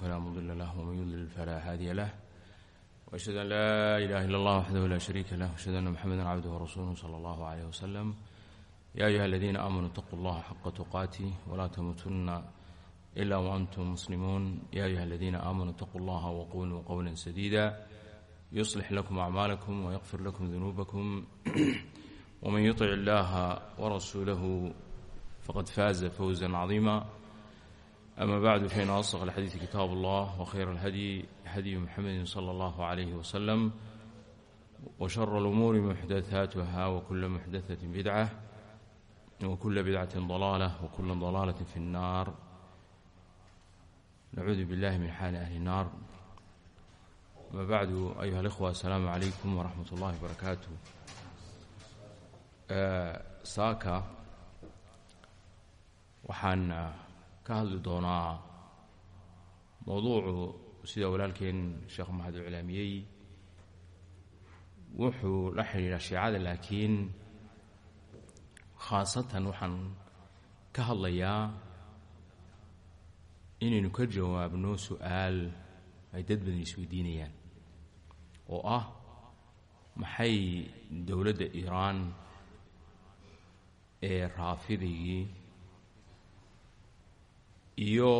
فلا مضل له ومن يضلل فلا هادي له وأشهد أن لا إله إلا الله وحده لا شريك له وأشهد أن محمدا عبده ورسوله صلى الله عليه وسلم يا أيها الذين آمنوا اتقوا الله حق تقاته ولا تموتن إلا وأنتم مسلمون يا أيها الذين آمنوا اتقوا الله وقولوا قولا سديدا يصلح لكم أعمالكم ويغفر لكم ذنوبكم ومن يطع الله ورسوله فقد فاز فوزا عظيما أما بعد فإن أصدق الحديث كتاب الله وخير الهدي هدي محمد صلى الله عليه وسلم وشر الأمور محدثاتها وكل محدثة بدعة وكل بدعة ضلالة وكل ضلالة في النار نعوذ بالله من حال أهل النار أما بعد أيها الإخوة السلام عليكم ورحمة الله وبركاته ساكا waxaan ka hadli doonaa mowduucu sida walaalkeen sheekh maxamed iclaamiyey wuxuu la xidhiidhaa shiicada laakiin khaasatan waxaan ka hadlayaa inaynu ka jawaabno su'aal ay dad badan isweydiinayaan oo ah maxay dowladda iiraan ee raafidigii iyo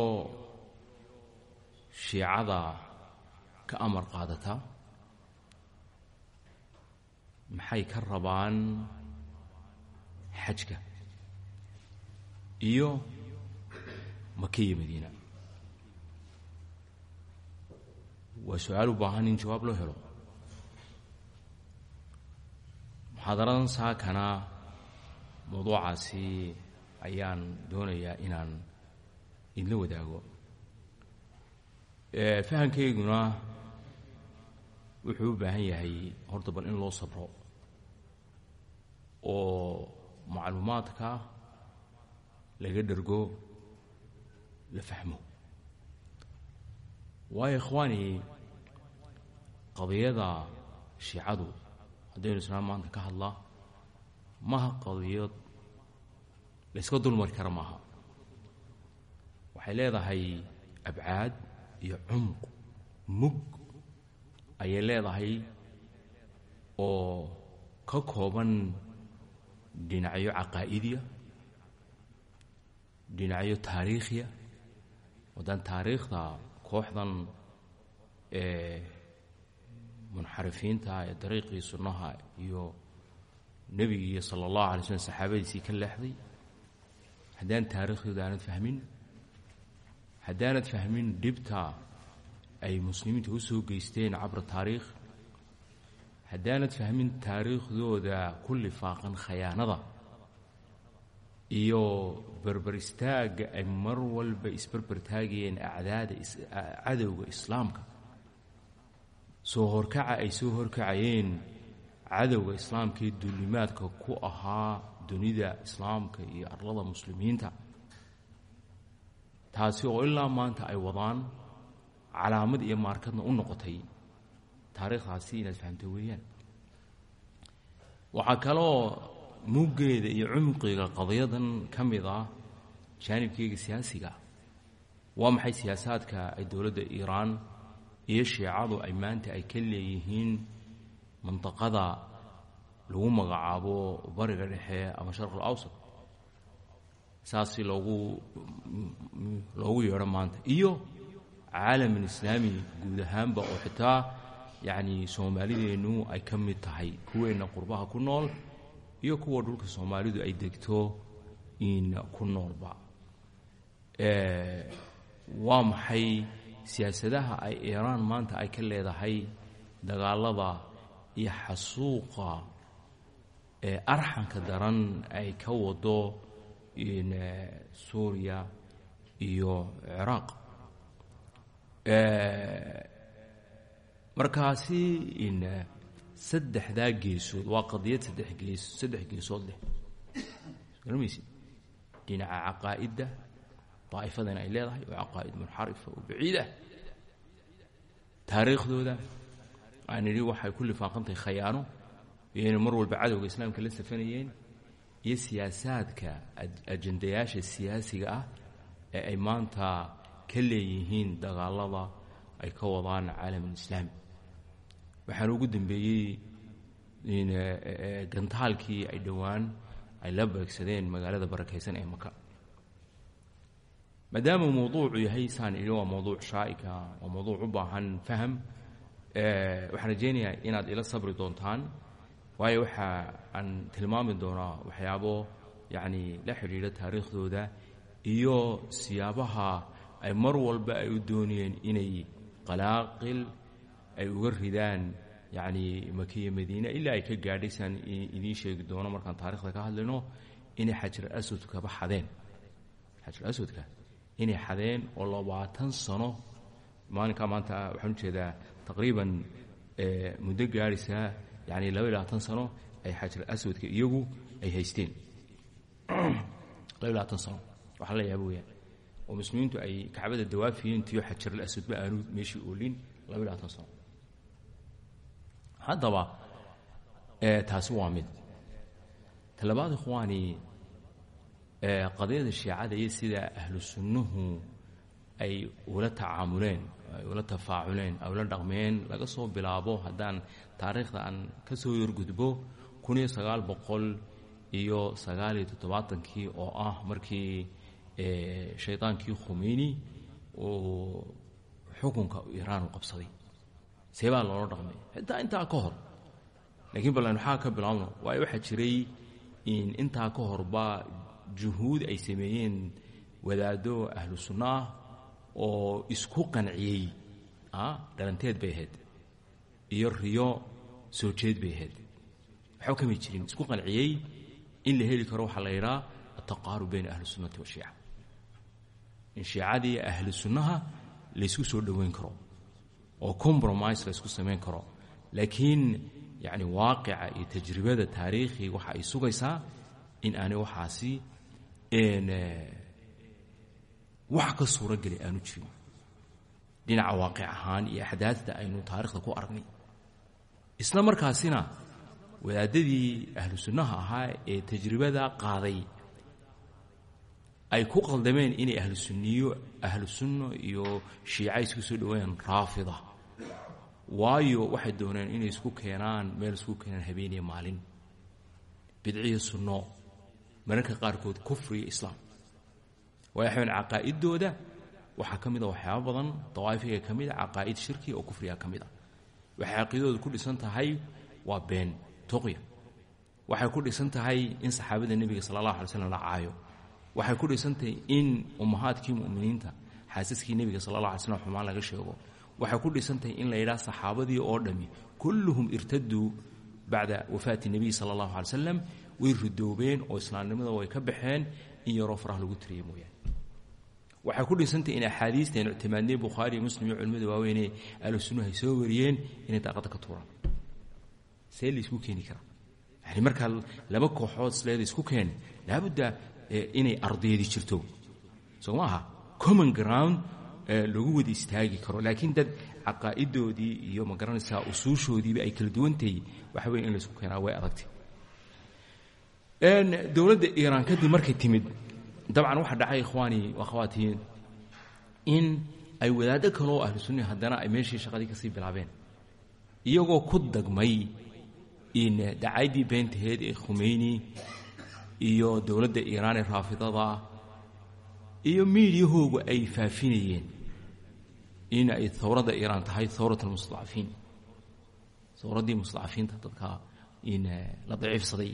shiicada ka amar qaadata maxay ka rabaan xajka? Iyo maka iyo madiina. Waa su'aal u baahan in jawaab loo helo. Muxaadaradan saakana mawduucaasi ayaan doonayaa inaan idla wadaago fahamkeyguna wuxuu u baahan yahay horta bal in loo sabro oo macluumaadka laga dhergo la fahmo. Waayo ikhwaani qadiyada shiicadu haddaynu isnaa maanta ka hadlaa maha qadiyad layska dulmari kara maaha waxay leedahay abcaad iyo cumq mug ayay leedahay oo ka kooban dhinacyo caqaa'idiya dhinacyo taariikhiya waddaan taariikhda kooxdan ee munxarifiinta ee dariiqii sunnaha iyo nebigii sala allahu alay slm saxaabadiisii ka leexday haddaan taariikhdooda aanad fahmin haddaanad fahmin dhibta ay muslimiinta u soo geysteen cabra taariikh? Haddaanad fahmin taariikhdooda ku lifaaqan khayaanada? Iyo berber istaagga ay mar walba isberber taagayeen acdaada cadowga islaamka? Soo horkaca ay soo horkacayeen cadowga islaamka ee duulimaadka ku ahaa dunida islaamka iyo arlada muslimiinta taasi oo ilaa maanta ay wadaan calaamad iyo maarkadna u noqotay taariikhdaasi inaad fahamto weeyaan. Waxaa kaloo muggeeda iyo cumqiga qadiyadan ka mid ah jaanibkeyga siyaasiga waa maxay siyaasaadka ay dowladda iiraan iyo shiicadu ay maanta ay ka leeyihiin mandaqada lagu magacaabo bariga dhexe ama sharq alawsat saasi loogu loogu yeedho maanta. Iyo caalaman islaami guud ahaanba oo xitaa yacni soomaalideennu ay ka mid tahay kuweenna qurbaha ku nool iyo kuwa dhulka soomaalidu ay degto in ku noolba. Waa maxay siyaasadaha ay iiraan maanta ay ka leedahay dagaalada iyo xasuuqa ee arxanka daran ay ka wado suuriya iyo ciraaq. Markaasi saddexdaa geesood waa qadiyad saddex gees saddex geesood leh. Garmaysid dhinaca caqaa'idda daa'ifadan ay leedahay oo caqaa'id munxarifa oo baciid ah taariikhdooda aan idhi waxay ku lifaaqantahay khayaano. Iyayna mar walba cadowga islaamka la safanayeen iyo siyaasaadka ajendayaasha siyaasiga ah ee ay maanta ka leeyihiin dagaalada ay ka wadaan caalamulislaami waxaana ugu dambeeyey gantaalkii ay dhowaan ay la beegsadeen magaalada barakaysan ee maka maadaama mawduucu yahay saan idhi waa mawduuc shaa'ika waa mawduuc u baahan faham waxaan rajaynayaa inaad ila sabri doontaan waayo waxa aan tilmaami doonaa waxyaabo yacni la xidhiidha taariikhdooda iyo siyaabaha ay mar walba ay u doonayeen inay qalaaqil ay uga ridaan yacni makiya madiine ilaa ay ka gaadhay idiin sheegi doono markaan taarikhda ka hadlayno inay xajar aswadkaba xadeen. Xajar aswadka inay xadeen oo labaatan sano maalinkaa maanta waxaan u jeedaa taqriiban muddo gaadhaysaa yani laba iyo labaatan sano ay xajar aswadka iyagu ay haysteen laba iyo labaatan sano waxaa la yaaba weyaan oo muslimiintu ay kacbada dawaafiyeen tiyo xajaral aswadba aanu meeshii oolin laba iyo labaatan sano haddaba taasi waa mid talabaad ikhwaani qadiyada shiicada iyo sida ahlu sunnuhu ay ula tacaamuleen ay ula tafaaculeen ay ula dhaqmeen laga soo bilaabo haddaan taariikhda aan ka soo yorgudbo kun iyo sagaal boqol iyo sagaal iyo toddobaatankii oo ah markii shaydaankii khumeyni uu xukunka iiraan u qabsaday. See baa loola dhaqmay. Xitaa intaa ka hor laakiin ballan waxaa ka bilaabno waayo waxaa jiray intaa ka horba juhuud ay sameeyeen wadaaddo ahlu sunno ah oo isku qanciyey. Dhalanteed bay ahayd iyo riyo soo jeed bay ahayd. Waxba kamay jirin isku qanciyey in la heli karo waxaa la yidhaha altaqaarub bayna ahli sunnati washiica in shiicadii ahlu sunnaha laysku soo dhoweyn karo oo compromise laysku samayn karo. Laakiin yacni waaqica iyo tajribada taariikhiga waxa ay sugaysaa in aanay waxaasi wax ka suurogeli aanu jirin. Dhinaca waaqic ahaan iyo axdaadta aynu taarikhda ku aragnay isla markaasina wadaadadii ahlu sunnaha ahaa ee tajribada qaaday ay ku qaldameen inay ahlu sunniyo ahlu sunno iyo shiica isku soo dhaweeyaan raafida. Waayo waxay dooneen inay isku keenaan meel isku keenaan habeeniya maalin. Bidciyo sunno mararka qaarkood kufri iyo islaam. Waayo waxawn caqaa'idooda waxaa ka mid a waxyaaba badan dawaafiga ka mid a caqaa'id shirki oo kufriga ka mid a waxay caqiidadooda ku dhisan tahay waa been tuqya. Waxay ku dhisan tahay in saxaabada nebiga sala allahu alay slam la caayo. Waxay ku dhisan tahay in ummahaadkii mu'miniinta xaasaskii nebiga sala allah alay slam xumaan laga sheego. Waxay ku dhisan tahay in la yidhaha saxaabadii oo dhammi kulluhum irtaduu bacda wafaati nebiy sala allahu alay slam way ridoobeen oo islaamnimada way ka baxeen in yaroo faraha lagu tiriya mooyaane waxay ku dhisantahy in axaadiisteen ictimaadnay bukhaari iyo muslim iyo culimmada waaweynee ahlu sunnuhu ay soo wariyeen inay daaqadda ka tuuraan. See laysku keeni karaa yani markaa laba kooxood sleeda isku keen laabudda inay ardaydi jirto. Soo ma aha. Common ground lagu wada istaagi karo. Laakiin dad caqaa'idoodii iyo ma garanaysaa usuushoodiiba ay kala duwantahay waxa weya in laysku keenaa way adagtay. Dowladda iiraan kadib markay timid dabcan waxaa dhacay ikhwaani akhawaatiin in ay wadaaddo kaloo ahlu sunni haddana ay meeshii shaqadii ka sii bilaabeen. Iyagoo ku dagmay in dacaydii beentaheed ee khumeyni iyo dowladda iiraan ee raafidada iyo miidiyahoogu ay faafinayeen in ay hawradda iiraan tahay hawrat almustadacafiin hawraddii mustadacafiinta dadka in la daciifsaday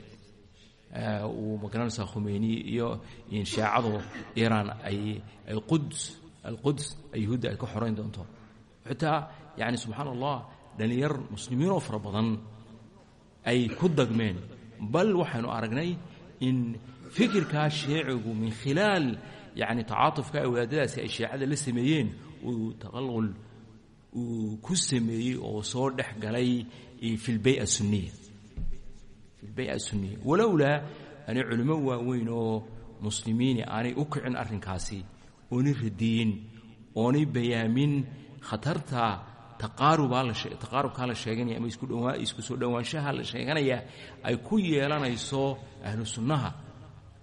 uu ma garanaysaa khumeyni iyo inshaacadu iiraan ay quds alquds ay yuhuudda ay ka xorayn doonto. Xitaa yani subxaana allah dhallinyar muslimiinoo fara ay ku dagmeen. Bal waxaynu aragnay in fikirkaa shiicigu min khilaal yani tacaatufka ay wadaadadaasi ay shiicada la sameeyeen uu taqalqul uu ku sameeyey oo soo dhex galay fi lbaya sunniya baya sunniya walowlaa aanay culimo waaweyn oo muslimiini aanay u kicin arrinkaasi. Oonay radiyin oonay bayaamin khatarta taqaarubkaa la sheeganaya ama isku soo dhowaanshaha la sheeganaya ay ku yeelanayso ahlu sunnaha.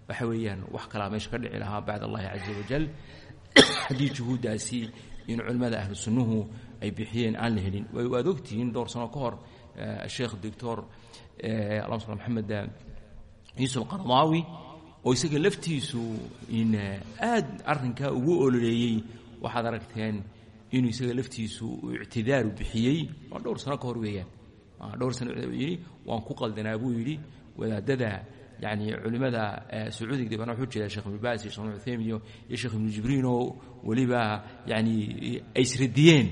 Waxa weeyaan wax kalaa meesha ka dhici lahaa bacd allahi caza wajal haddii juhuuddaasi in culimmada ahlu ay bixiyeen aan la helin. Waad ogtihiin dhowr sano ka hor sheekh doctor maxamed yuusuf qaradaawi oo isaga laftiisu aad arrinkaa ugu ololeeyey. Waxaad aragteen inuu isaga laftiisu ictidaaru bixiyey. Waa dhowr sano ka hor weeyaan. Dhowr sano yidhi waan ku qaldanaa buu yidhi. Wadaadada yani culimmada sacuudiga dibana wuxuu jeedaa shekh ibnu baas iyo shekh ibnu uthaymiyo iyo sheekh ibnu jibriin oo weliba yani ay isradiyeen.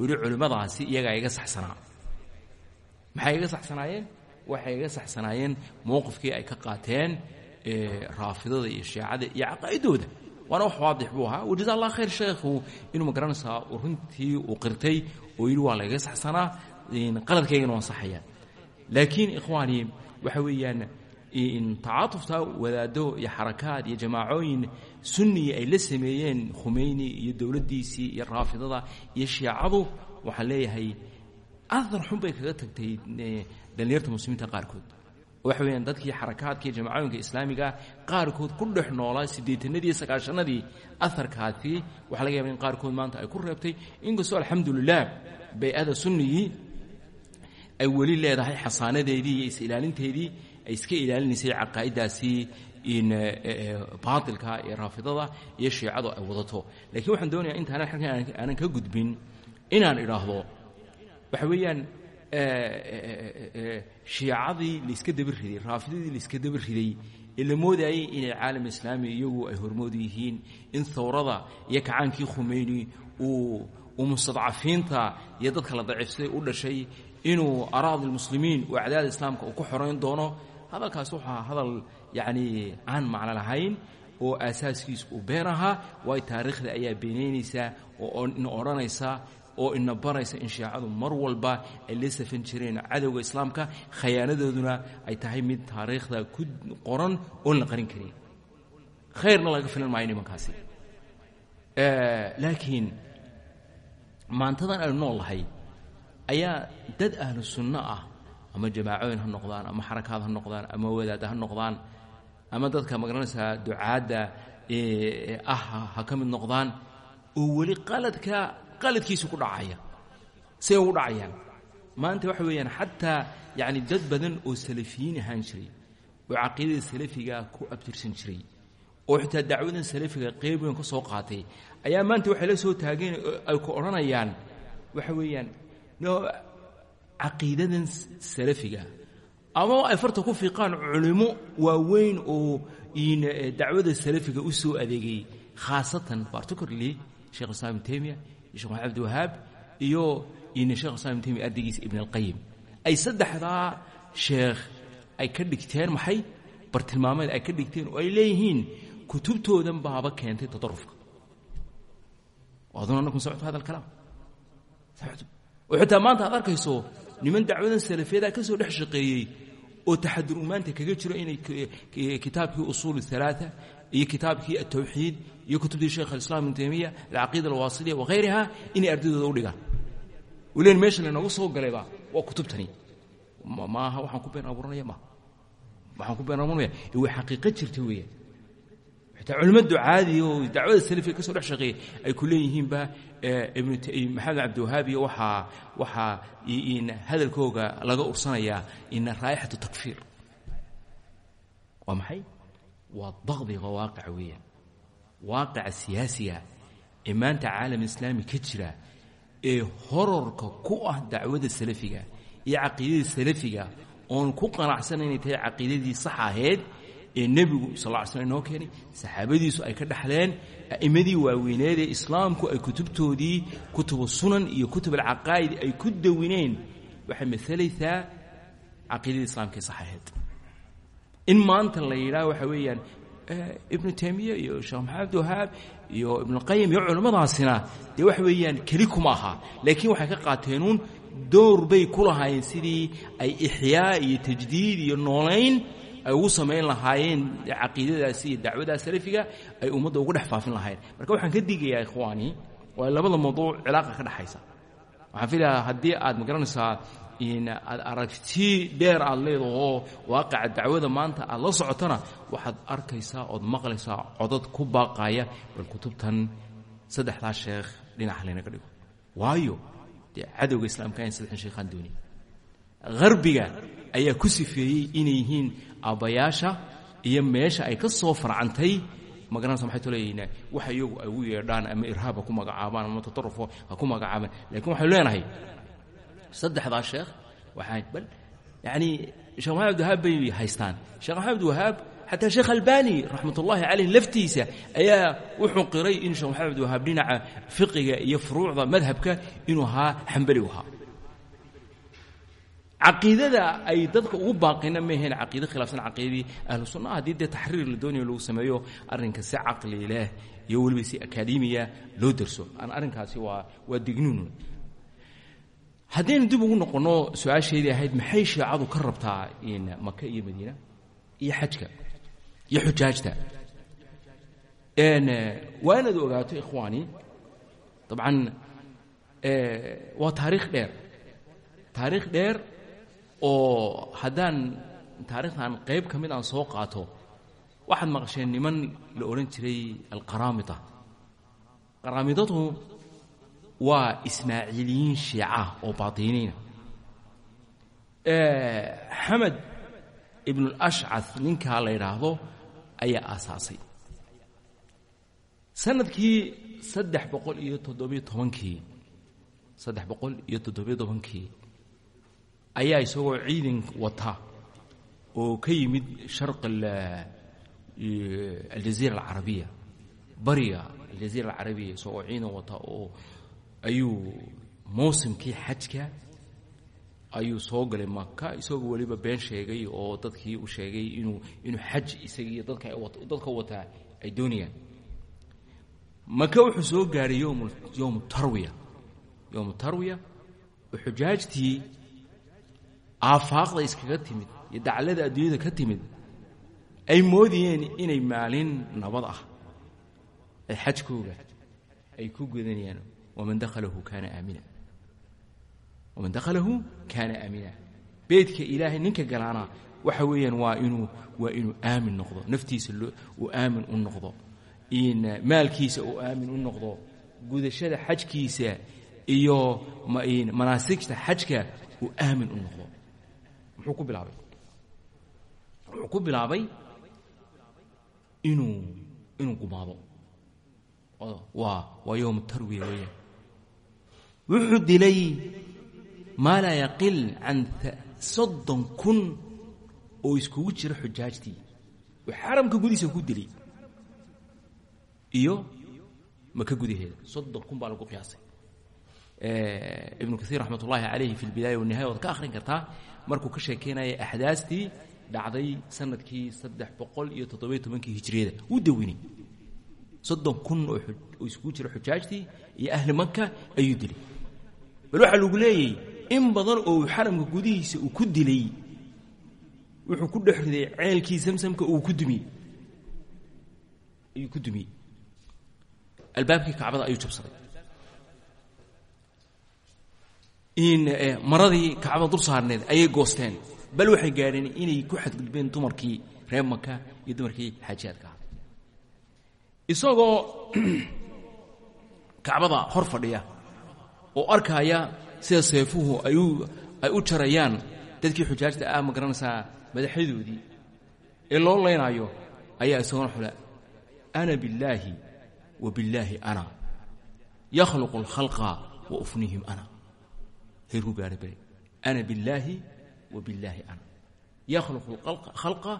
Weli culimmadaasi iyagaa iga saxsanaa. Maxay iga saxsanaayeen waxay iga saxsanaayeen mowqifkii ay ka qaateen raafidada iyo shiicada iyo caqaa'idooda. Waana wax waadix buu ahaa. Wajaza allah khayr sheekhu. Inuu ma garanaysaa runtii uu qirtay oo yidhi waa lagaga saxsanaa qaladkaygana waan saxaya laakiin ikhwaani waxa weeyaan tacaatufta wadaado iyo xarakaad iyo jamaacooyin sunniya ay la sameeyeen khumeyni iyo dowladdiisii iyo raafidada iyo shiicadu waxaan leeyahay adar xun bay kaga tagtay dhallinyarta muslimiinta qaarkood. Waxa weeyaan dadkii xarakaadka iyo jamacooyinka islaamiga qaarkood ku dhex noolaa siddeetanadii iyo sagaashanadii aharkaasi waxaa laga yaba in qaarkood maanta ay ku reebtay. Inkastoo alxamdulilah bay-ada sunnigii ay weli leedahay xasaanadeedii iyo is-ilaalinteedii ay iska ilaalinaysay caqaa'iddaasi in baatilka iyo raafidada iyo shiicadu ay wadato. Lakiin waxaan doonayaa intaanan xalkan aanan ka gudbin inaan idhaahdo waxa weeyaan shiicadii layska daba riday raafidadii layska daba riday ee la moodayay inay caalam islaami iyagu ay hormood yihiin in hawrada iyo kacaankii khumeyni uu mustadcafiinta iyo dadka la daciifsaday u dhashay inuu araadi lmuslimiin uu acdaada islaamka uu ku xorayn doono. Hadalkaas ahaa hadal yacni aan macno lahayn oo aasaaskiisu uu been ahaa waayo taariikhda ayaa beenaynaysaa oo odhanaysa oo ina baraysa in shiicadu mar walba ay la safan jireen cadowga islaamka khayaanadooduna ay tahay mid taariikhda ku qoran oon la qarin karin. Khayrna laga filan maayo nimankaasi. Laakiin maantadan aynu nool lahay ayaa dad ahlu sunno ah ama jamaacooyin ha noqdaan ama xarakaad ha noqdaan ama wadaadda ha noqdaan ama dadka ma garanaysaa ducaadda ah ha ka mid noqdaan oo weli qaladka qaladkiisu ku dhacaya say ugu dhacayaan. Maanta waxa weeyaan xataa yacni dad badan oo salafiyiin ahaan jiray oo caqiidada salafiga ku abtirsan jiray oo xitaa dacwadan salafiga qeyb weyn ka soo qaatay ayaa maanta waxay la soo taageen ay ku odhanayaan waxa weeyaan caqiidadan salafiga. Ama ay farta ku fiiqaan culimo waaweyn oo dacwada salafiga u soo adeegay khaasatan particularly shekh islam temiya sheekh maxamed abdiwahaab iyo ina shekh islam ibn temiya ardigiisa ibn alqayim ay saddexdaa sheekh ay ka dhigteen maxay? Bartilmaameed ay ka dhigteen oo ay leeyihiin kutubtoodan baaba keentay tadarufka aduna annakum samictu hada alkalaam. Samictu oo xitaa maanta aad arkayso niman dacwadan salafiyada ah ka soo dhex shaqeeyey oo taxadur umaanta kaga iyo kitaabkii atowxiid iyo kutubtii sheekh alislaam ibnu taymiya alcaqiida alwaasiliya wakhayriha inay ardadooda u dhigaan. Ulen meesha lanoogu soo galayba waa kutubtani. Ma aha waxaan ku been abuuranaya maaha waxaan ku been abuuranaya. Way xaqiiqa jirta weeyaan? Xitaa culimmadu caadiga oo dacwada salafiga ka soo dhex shaqeeyay ay ku leeyihiinba eh, maxamed cabdiwahaab iyo waxaa waxaa hadalkooga laga ursanayaa ina raa'ixatu takfiir. Waa maxay? Waa daqdiga waaqica weeyaan. Waaqica siyaasiga ee maanta caalam islaami ka jira ee horarka ku ah dacwada salafiga iyo caqiidada salafiga oon ku qanacsan inay tahay caqiidadii sax ahayd ee nebigu sal ly slm inoo keenay saxaabadiisu ay ka dhexleen a'immadii waaweyneed ee islaamku ay kutubtoodii kutubu sunan iyo kutub alcaqaa'id ay ku dawineen waxay maalaysaa caqiidadii islamka ee sax ahayd in maanta la yidhaah waxa weeyaan ibnu taymiya iyo sheekh maxamed abdiwahaab iyo ibnuqayim iyo culimmadaasina dee waxa weeyaan keli kuma aha. Laakiin waxay ka qaateenuun door bay ku lahaayeen sidii ay ixyaa iyo tajdiid iyo noolayn ay ugu samayn lahaayeen caqiidadaasi iyo dacwadaas salafiga ay ummadda ugu dhex faafin lahaayeen. Marka waxaan ka digayaa ikhwaani waa labada mawduuc cilaaqa ka dhexaysa waxaan filayaa haddii aad ma garanaysaa aad aragti dheer aad leedahoo waaqaca dacwada maanta aad la socotona waxaad arkaysaa ood maqlaysaa codad ku baaqaya bal kutubtan saddexdaa sheekh dhinaca laynaga dhigo. Waayo dee cadowga islaamka ayn saddexdan sheekhaan dooni harbiga ayaa ku sifeeyey inay yihiin aabbayaasha iyo meesha ay ka soo farcantay. Magaranaysa maxay toleeyihiin waxa iyagu ay ugu yeedhaan ama irhaab ha ku magacaabaan ama tatarufo ha ku magacaabaan. Lakiin waxaynu leenahay saddexdaa sheekh waxaa bal yacni sheekh maxamed wahaab bay haystaan. Sheekh maxamed wahaab xataa sheekh albani raxmat ullaahi caleyh laftiisa ayaa wuxuu qiray in sheekh maxamed wahaab dhinaca fiqiga iyo furuucda madhabka inuu ahaa xambali u ahaa caqiidada ay dadka ugu baaqina maaheen caqiide khilaafsan caqiidadii ahlu sunnaha haddii dee taxriir la doonayo lagu sameeyo arrinka si caqli leh iyo weliba si akaademiya loo derso aan arrinkaasi waa waa dignuun haddaynu dib ugu noqonno su'aashaydii ahayd maxay shiicadu ka rabtaa maka iyo madiina iyo xajka iyo xujaajta? Waa inaad ogaato ikhwaani dabcan waa taariikh dheer. Taariikh dheer oo haddaan taarikhdan qayb ka mid aan soo qaato waxaad maqasheen niman la odhan jiray alqaraamida qaraamidadu waa ismaaciiliyiin shiica oo baatiniina xamed ibnulashcad ninkaa la yidhaahdo ayaa aasaasay. Sanadkii saddex boqol iyo toddobiyo tobankii saddex boqol iyo toddobiyo tobankii ayaa isagoo ciidan wata oo ka yimid sharq aljaziira alcarabiya bariga aljaziira alcarabiya isagoo ciidan wata oo ayuu mawsimkii xajka ayuu soo galay maka isagoo weliba been sheegay oo dadkii u sheegay inuu inuu xaj isagiiyo dadka wataa ay doonayaan. Maka wuxuu soo gaaray yom yowm tarwiya. Yowmu tarwiya oo xujaajtii aafaaqda iskaga timid iyo daclada adduunyada ka timid ay moodayeen inay maalin nabad ah ay xajkooga ay ku gudanayaan waman dakhalahu kaana aamina waman dakhalahu kaana aamina beedka ilaahay ninka galaana waxa weeyaan waa inuu waa inuu aamin noqdo naftiisa uu aamin u noqdo maalkiisa uu aamin u noqdo gudashada xajkiisa iyo manaasigta xajka uu aamin u noqdo muxuu ku bilaabay wuxuu ku bilaabay inuu inuu gumaado waa waa yowm tarwiya weeyaan wuxuu dilay maa laa yaqil can soddon kun oo iskugu jira xujaajtii. Oo xaramka gudihiisa ku dilay. Iyo maka gudaheeda soddon kun baa lagu qiyaasay. Ibnu kaiir raxmat ullaahi calayhi fi lbidaaya wanihaya waad ka akhrin kartaa markuu ka sheekeynaya axdaastii dhacday sannadkii saddex boqol iyo toddobiyo tobankii hijriyada wuu dawinay. Soddon kun oo iskugu jira xujaajtii iyo ahli maka ayuu dilay bal waxaa lagu leeyay in badan oo xaramka gudihiisa uu ku dilay wuxuu ku dhex riday ceelkii samsamka uu ku dumiyey ayuu ku dumiyey albaabkii kacbada ayuu jabsaday. In maradii kacbada dul saarneed ayay goosteen. Bal waxay gaadheen inay ku xadgudbeen dumarkii reer maka iyo dumarkii xaajiyaadka isagoo kacbada hor fadhiya oo arkaaya sida seefuhu ay u jarayaan dadkii xujaajta ah ma garanaysaa madaxyadoodii. Ee loo laynaayo ayaa isagona xule ana billaahi wa billaahi ana yakhluqu alkhalqa wa ufnihim ana. Heerku gaara bere ana billaahi wa billaahi ana yakhluqu alkhalqa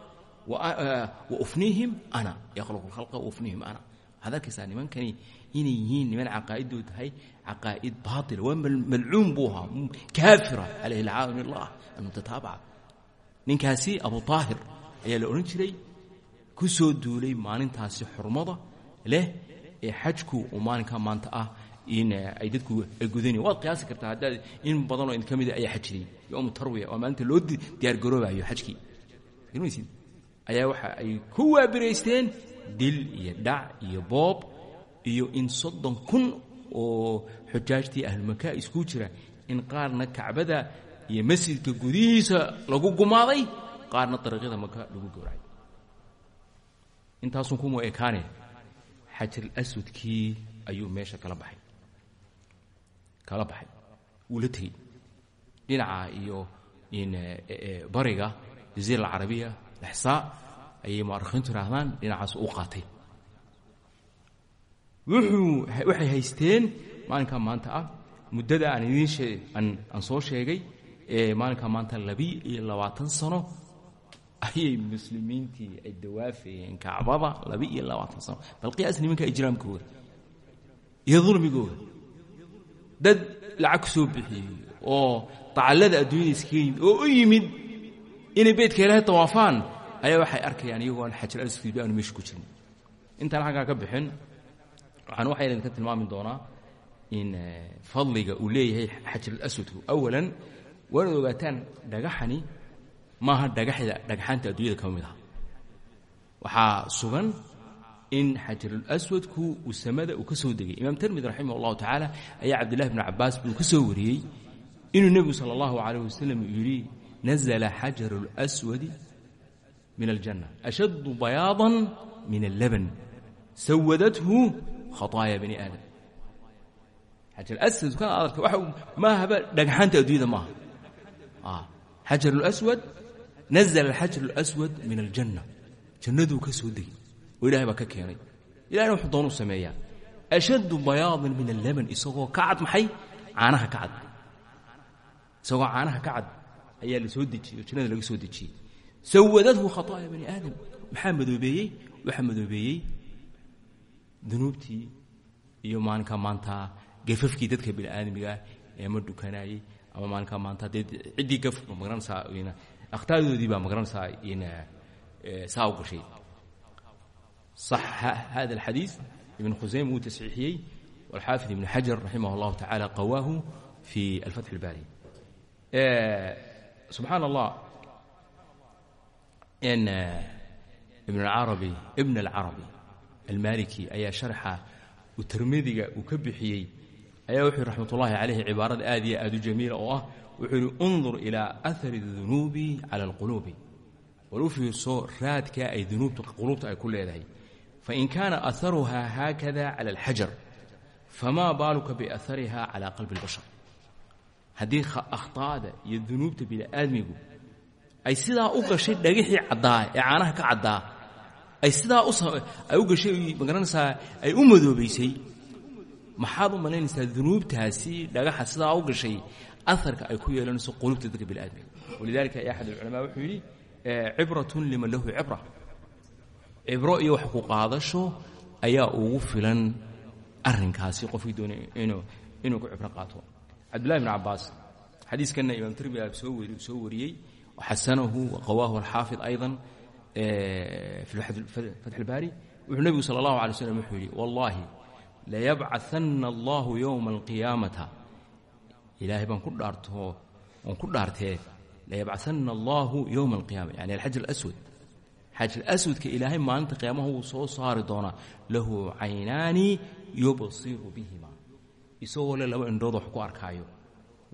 wa ufnihim ana yakhluqu alkhalqa wa ufnihim ana. Waxaad arkaysaa nimankani inay yihiin niman caqaa'idoo tahay caqaa'id baatila waa malcuun buu ahaa kaafira calayhi alcaalam illah almutataabaca ninkaasi abu taahir ayaa la odhan jiray ku soo duulay maalintaasi xurmada leh ee xajku uu maalinkaa maanta ah in ay dadku ay gudanayan waad qiyaasi kartaa haddaad in badanoo idin ka mida ayaa xajiday yowmu tarwiya waa maalinta loo diyaargaroobayo xajkii maysid ayaa waxa ay ku waabiraysteen dil iyo dhac iyo boob iyo in soddon kun oo xujaajtii ahlumaka isku jira in qaarna kacbada iyo masjidka gudihiisa lagu gumaaday qaarna dariiqyada maka lagu gowracay. Intaasun kuma ekaane aswadkii ayuu meesha kala baxay. Kala baxay. Wuu la tegey. Dhinaca iyo bariga jaziira alcarabiya lexsaa ayay mu'arikhiintu idhaahdaan dhinacaas u qaatay wuxuu waxay haysteen maalinkaa maanta ah. Muddada aan idiin aan soo sheegay ee maalinkaa maanta labi iyo labaatan sano ayay muslimiintii ay dawaafayeen kacbada labi iyo labaatan sano. Bal qiyaas nimanka ijraamkooda iyo dulmigooda. Dad lacag ku soo bixiyey oo dacallada adduunyada iskaga yimid oo u yimid inay beydka ilaahay tawaafaan ayaa waxay arkayaan iyagoo aan xajar aswad aanu meesha ku jirin. Intaan xaggaa ka bixin waxaan waxaa idinka tilmaami doonaa in fadliga uu leeyahay xajarulaswadku awalan waanaad ogaataan dhagaxani maaha dhagaxda dhagxaanta adduunyada kama mid aha waxaa sugan in xajarulaswadku uu samada uu ka soo degay. Imaam termidi raximah allahu tacaala ayaa cabdillahi bnu cabaas buu ka soo wariyey inuu nebigu sala allahu calayh wasalam yidhi nazla xajaru اlswadi min aljanna ashaddu bayaadan min allaban sawadathu khataaya bani aadam xajarulaswad kan adarka maahaba dhagxaanta adduunyada maaha xajaru اlaswad nazla alxajaru اlaswad min aljanna jannaduu ka soo degay oo ilahay baa ka keenay ilahna wuxuu doonuu sameeyaa ashaddu bayaadan min allaban isagoo ka cad maxay caanaha ka cad isagoo caanaha ka cad ayaa la soo dejiyey oo jannada laga soo dejiyey sawadathu khataaya bani aadam maxaa madoobeeyey waxaa madoobeeyey dunuubtii iyo maalinkaa maanta gafafkii dadka bini aadamigaah ee ma dhukanayey ama maalinkaa maanta dee ciddii gaf magaranaysaa akhtaadoodii baa magaranaysaa saa u gashay صح هذا الحديث ابن خزيمة هو تسعيحيي والحافظ ابن حجر رحمه الله تعالى قواه في الفتح الباري سبحان almaliki ayaa sharxa utarmidiga uu ka bixiyey. Ayaa wuxuu raxmatullaahi calayhi cibaarada aad iyo aada u jamiila oo ah wuxuu yidhi undur ilaa ahari dunuubi cala alquluubi bal u fiirso raadka ay dunuubta quluubta ay ku leedahay. Fain kaana aharuhaa haakada cala alxajar famaa baaluka biahariha cala qalbi اlbashar haddii akhtaada iyo dunuubta bini aadmigu ay sidaa u gashay dhagixii caddaa ee caanaha ka caddaa ay sidaa ay u gashay ma garanaysaa ay u madoobaysay maxaad u malaynaysaa dunuubtaasi dhagaxa sidaa u gashay aharka ay ku yeelanayso quluubta dadka bini'aadmiga. Walidalika axad alculamaa wuxuu yidhi cibratun liman lahu cibra. Cibro iyo wax ku qaadasho ayaa ugu filan arrinkaasi qofkii doonay inuu ku cibro qaato. Cabdullahi bn cabaas xadiiskanna imaam tirmidi soo wari soo wariyey waxasanahu waqawaahu alxaafid ayضa fi fatx اlbaari wuxuu nebigu sala اllahu alay slam wuxuu yidhi wallahi layabcaثana allahu yowma alqiyaamata ilaahay baan ku dhaartoo oon ku dhaartee layabcana allahu yowma alqiyaama yani alxaj alaswad xaj alaswadka ilaahay maalinta qiyaamaha wuu soo saari doonaa lahu caynaani yubsiru bihima isagoo le laba indhood wax ku arkaayo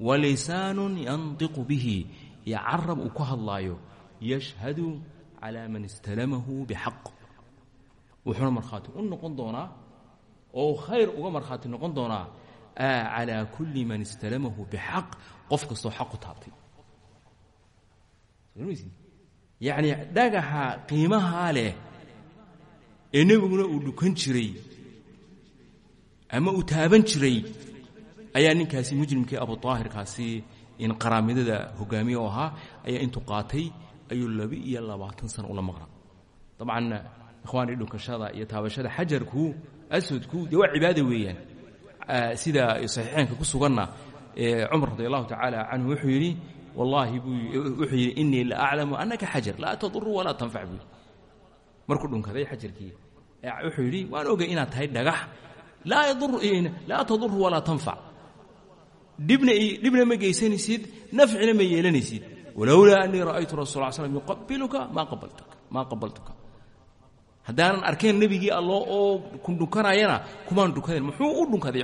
wa lisaanun yantiqu bihi iyo carab uu ku hadlaayo yashhadu calaa man istalamahu bixaq wuxuuna markhaati u noqon doonaa oo khayr uga markhaati noqon doonaa calaa kulli man istalamahu bixaq qof kastoo xaqu taabtay yacni dhagaxa qiimahaa leh ee nebiguna uu dhukan jiray ama uu taaban jiray ayaa ninkaasi mujrimkii abuaahirkaasi in qaraamidada hogaamiye oo ahaa ayaa intuu qaatay ayuu laba iyo labaatan sana ula maqra dabcan ikhwaanii dhunkashada iyo taabashada xajarku aswadku dee waa cibaada weeyaan. Sida saxiixeenka ku suganna cumar radi allahu tacaala canhu wuxuu yidhi wallaahi buu wuxuu yidhi inii la aclamu annaka xajar laa taduru walaa tanfac buu markuu dhunkaday xajarkii wuxuu yidhi waan ogay inaad tahay dhagax laa taduru walaa tanfac. Dhibna ma geysanaysid nafcina ma yeelanaysid walowlaa anii ra'aytu rasul l slm yuqabiluka maa qabaltuka maa qabaltuka haddaanan arkeen nebigii allo oo kun dhunkanayana kumaan dhunkadeen muxuu u dhunkaday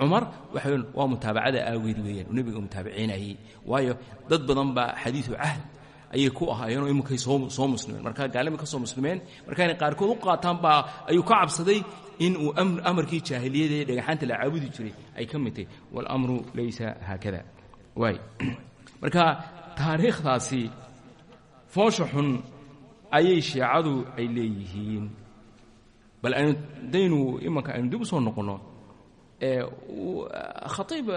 cumar waxa waa mutaabacada aageed weeyaan uu nebiga mutaabaciinayey waayo dad badan baa xadiidu cahd ayay ku ahaayeenoo iminkay soo muslimeen markaa gaalima ka soo muslimeen markaa inay qaarkood u qaataan baa ayuu ka cabsaday in uu amarkii jaahiliyada ee dhagaxaanta la caabudi jiray ay ka mid tahy waalamru laysa haakada waay marka taariikhdaasi foosha ayay shiicadu ay leeyihiin. Bal aynu daynu imanka aynu dib u soo noqonno khaiib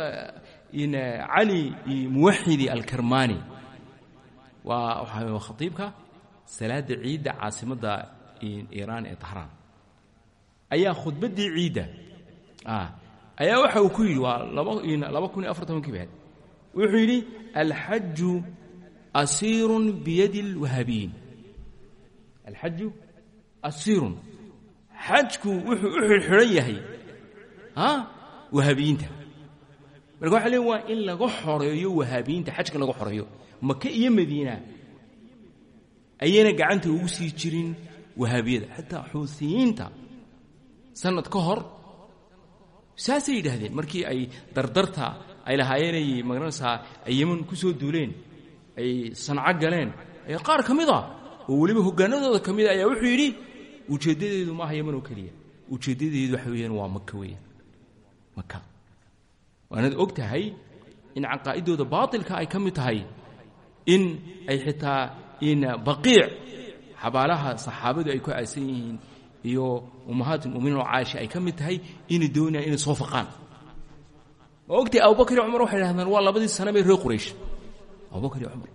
cali muwaxidi alkarmani. Waa waxaa khaiibka salaadda ciidda caasimadda iiraan ee tahraan. Ayaa khudbaddii ciidda ayaa waxa uu ku yidhi waa laba kun iyo afar tobankii baad wuxuu yidhi alxaju asiirun biyadi اlwahaabiyiin alxaju asiirun. Xajku wuxuu u xidhxidhan yahay wahaabiyiinta marka waxa leen waa in laga xoreeyo wahaabiyiinta xajka laga xoreeyo. Maka iyo madiina ayayna gacanta ugu sii jirin wahaabiyada xataa xuusiyiinta sanad ka hor saasay yidhaahdeen markii ay dardarta ay lahaayeenay ma garanaysaa ay yeman ku soo duuleen. Ay sanco galeen. Ee qaar ka mid a oo weliba hoggaanadooda ka mida ayaa wuxuu yidhi ujeeddadeedu maaha yeman oo keliya. Ujeeddadeedu waxa weeyaan waa maka weeyaan. Maka waanaad og tahay in caqaa'idooda baatilka ay ka mid tahay in ay xitaa in baqiic xabaalaha saxaabadu ay ku aasan yihiin iyo ummahaat ulmuminiin oo caaisha ay ka mid tahay inay doonayaan inay soo faqaan ma ogtahay abubakar iyo cumar waxay dhahdaan waa labadii sana bay reer quraysh. Abubakar iyo cumar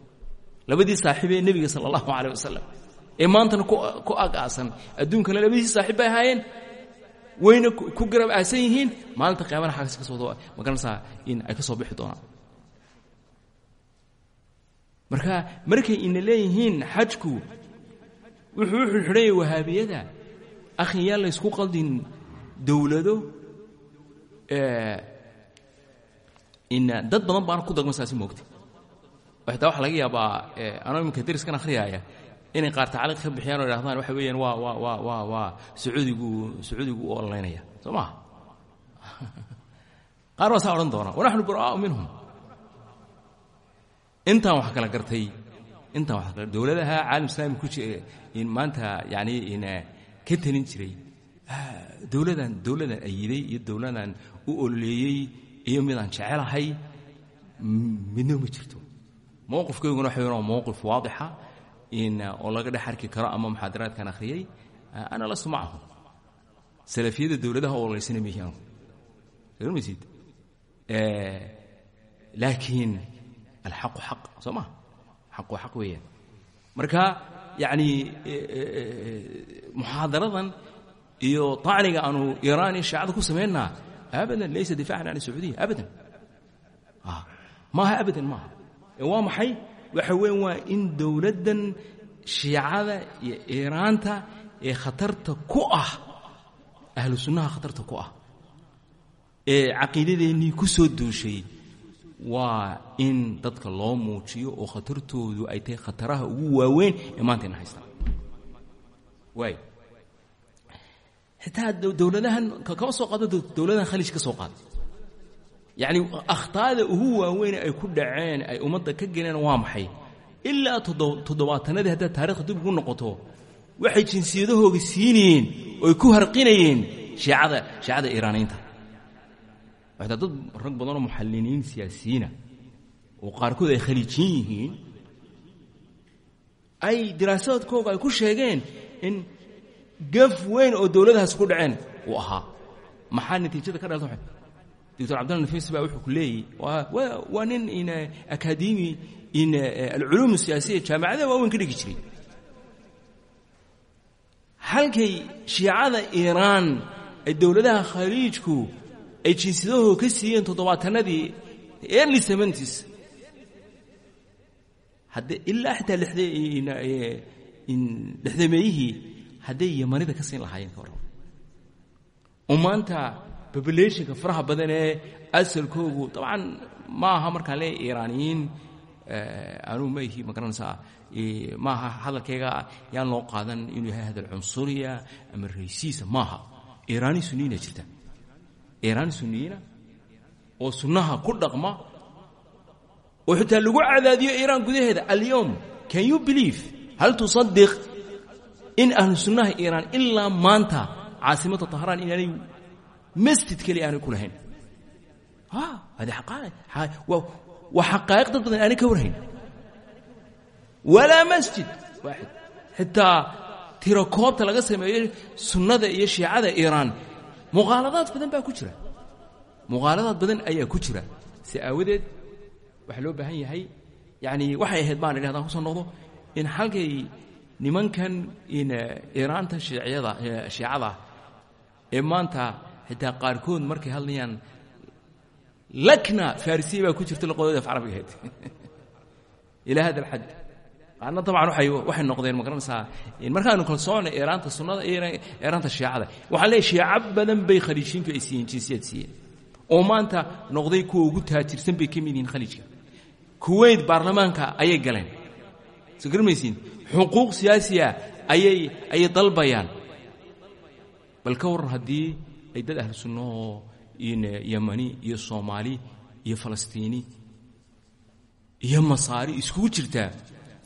labadii saaxiib ee nebiga sala allahu caleyh wasalam ee maantana ku ag aasan. Adduunkana labadiisii saaxiib bay ahaayeen. Wayna ku garab aasan yihiin. Maalinta qiyaamana xaggas ka soo ma garanaysaa in ay ka soo bixi doonaan. Marka markay ina leeyihiin xajku wuxuu u xidxidhanya wahaabiyada. Akhin yaan la ysku qaldin dowlado dad badan baana ku dagma saasi moogta xitaa waxa laga yaabaa anoo iminka dariskan akhriyaaya inay qaar tacliiq ka bixiyaan oo idhahdaan waxa weeyaan waa waa waa waa waa sacuudigu sacuudigu u ololaynaya soo maha qaar baa saa odhan doona wanaxnu buraa'u minhum intaan wax kala gartay intaan wax kala dowladaha caalam islaami ku jira maanta yacni ka talin jiray dowladan dowladan ayiday iyo dowladan u ololeeyey iyo midaan jecelahay midno ma jirto. Mowqifkayguna waxa waa mowqif waadixa in oo laga dhex arki karo ama muxaadaraadkan akhriyey ana lastu macahu salafiyada dowladaha olaysana mihi anu garmaysid laakiin alxaqu xaq soo ma xaqu xaq weeyaan. Marka yacni muxaadaradan iyo طacniga aanu iiraan iyo shaacada ku samaynaa abadan laysa difaacan can sacuudiya abadan maaha abadan maaha waa maxay waxa weyan waa in dowladdan shiicada iyo iiraanta ee khatarta ku ah ahlu sunnaha khatarta ku ah ee caqiidadeennii ku soo duushay waa in dadka loo muujiyo oo khatartoodu ay tahay khataraha ugu waaweyn ee maanta ina xitaa dowladahan kama soo qaado dowladahan khaliij ka soo qaada yacni akhtaada ugu waaweyne ay ku dhaceen ay ummadda ka geleen waa maxay? Ilaa toddobaatanadii haddaad taarikhda dib ugu noqoto waxay jinsiyadahooga siinayeen ooy ku harqinayeen shiicada shiicada iiraaniyiinta waxtaa dad rag badanoo muxalliniin siyaasiyiina oo qaarkood ay khaliijiin yihiin. Ay diraasaadkooga ay ku sheegeen in gaf weyn oo dowladahaas ku dhaceen uu ahaa. Maxaa natiijada ka dhalta doctor cabdalla nafis baa wuxuu ku leeyahy waa nin in akaademi in alculuum asiyaasiya jaamacadaha waaweyn ka dhigi jiray. Halkay shiicada iiraan ay dowladaha khaliijku ay jinsiyadahoo ka siiyeen toddobaatanadii early seventies hadde ilaa xitaa lexdameeyihii hadday yamanida ka siin lahaayeen ka warrama oo maanta populationka faraha badan ee asalkoogu dabcan ma aha markaan leeyahy iiraaniyiin anuu ma ihi ma garanaysaa maaha hadalkayga yaan loo qaadan inuu yahay hadal cunsuriya ama raysiisa maaha iiraani suniyiina jirta. Iiraani suniyiina oo sunnaha ku dhaqma oo xitaa lagu cadaadiyo iiraan gudaheeda alyowm can you believe? Hal tusadiq in ahlu sunnaha iiraan ilaa maanta caasimadda tahraan inaanay masjid keliya aanay ku lahayn. Waa xaqaa'iq dad badan aanay ka warhayn. Walaa masjid waaxid. Xitaa tirakoobta laga sameeyo sunnada iyo shiicada iiraan muqaaladaad badan baa ku jira. Muqaaladaad badan ayaa ku jira. Si aawadeed waxaa loo baahan yahay yacni waxay ahayd baan idhi hadaan ku soo noqdo in halkay nimankan iiraanta shiiciyada shiicada ee maanta xitaa qaarkood markay hadlayaan lakna farisiya baa ku jirta luqadooda af carabiga ahayd. Ilaa hada alxad qaarna dabcan waay waxay noqdeen ma garanaysaa markaanu kala soconay eeraanta sunnada iyo eeraanta shiicada. Waxaan leeyahy shiico badan bay khaliijiintu ay siiyeen jinsiyad siiyeen. Oo maanta noqday kuwa ugu taajirsan bay ka mid yihiin khaliijka. Kuwayt baarlamaanka ayay galeen. Soo garmaysiin xuquuq siyaasiya ayay ayay dalbayaan. Bal ka warran haddii ay dad ahlu sunnahoo yamani iyo soomaali iyo falastiini iyo masaari iskugu jirtaa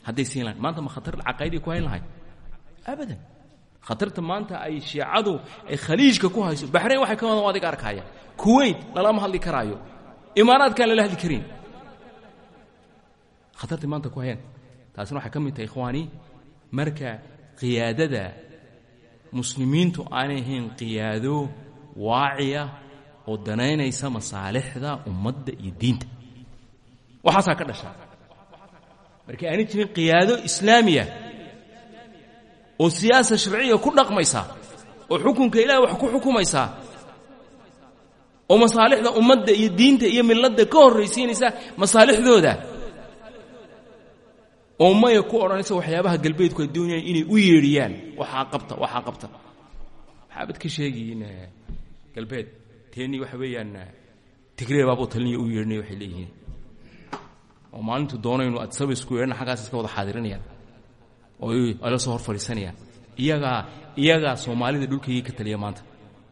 hadday siin maanta ma khatar caqaydii ku hayn lahay abadan. Khatarta maanta ay shiicadu ay khaliijka ku hayso. Baxrayn waxay ka wadan adiga arkaya kuwayt lalama hadli karaayo. Imaaraadkaan lala hadli karin. Khatartii maanta ku hayaan taasina waxay ka mid tahay ikhwaani marka qiyaadada muslimiintu aanay ahayn qiyaado waaciya oo danaynaysa masaalixda ummadda iyo diinta. Waxaasaa ka dhasha markay aanay jirin qiyaado islaamiya oo siyaasa sharciya ku dhaqmaysa oo xukunka ilaah wax ku xukumaysa oo masaalixda ummadda iyo diinta iyo milladda ka horraysiinaysa masaalixdooda oo ku odhanaysa waxyaabaha galbeedku ay inay u yeedhiyaan. Waxaa qabta waxaa qabta. Waxaabad ka sheegiyiin galbeed teennii waxa weeyaan tigree baabuu taliniya u yeedhinaya waxay leeyihiin. Oo maalintu doonaynu adsaba isku yeedhana xaggaas iska wada xaadirinayaan oo ay la soo hor fadhiisanayaan iyagaa soomaalida dhulkaygii ka taliya maanta.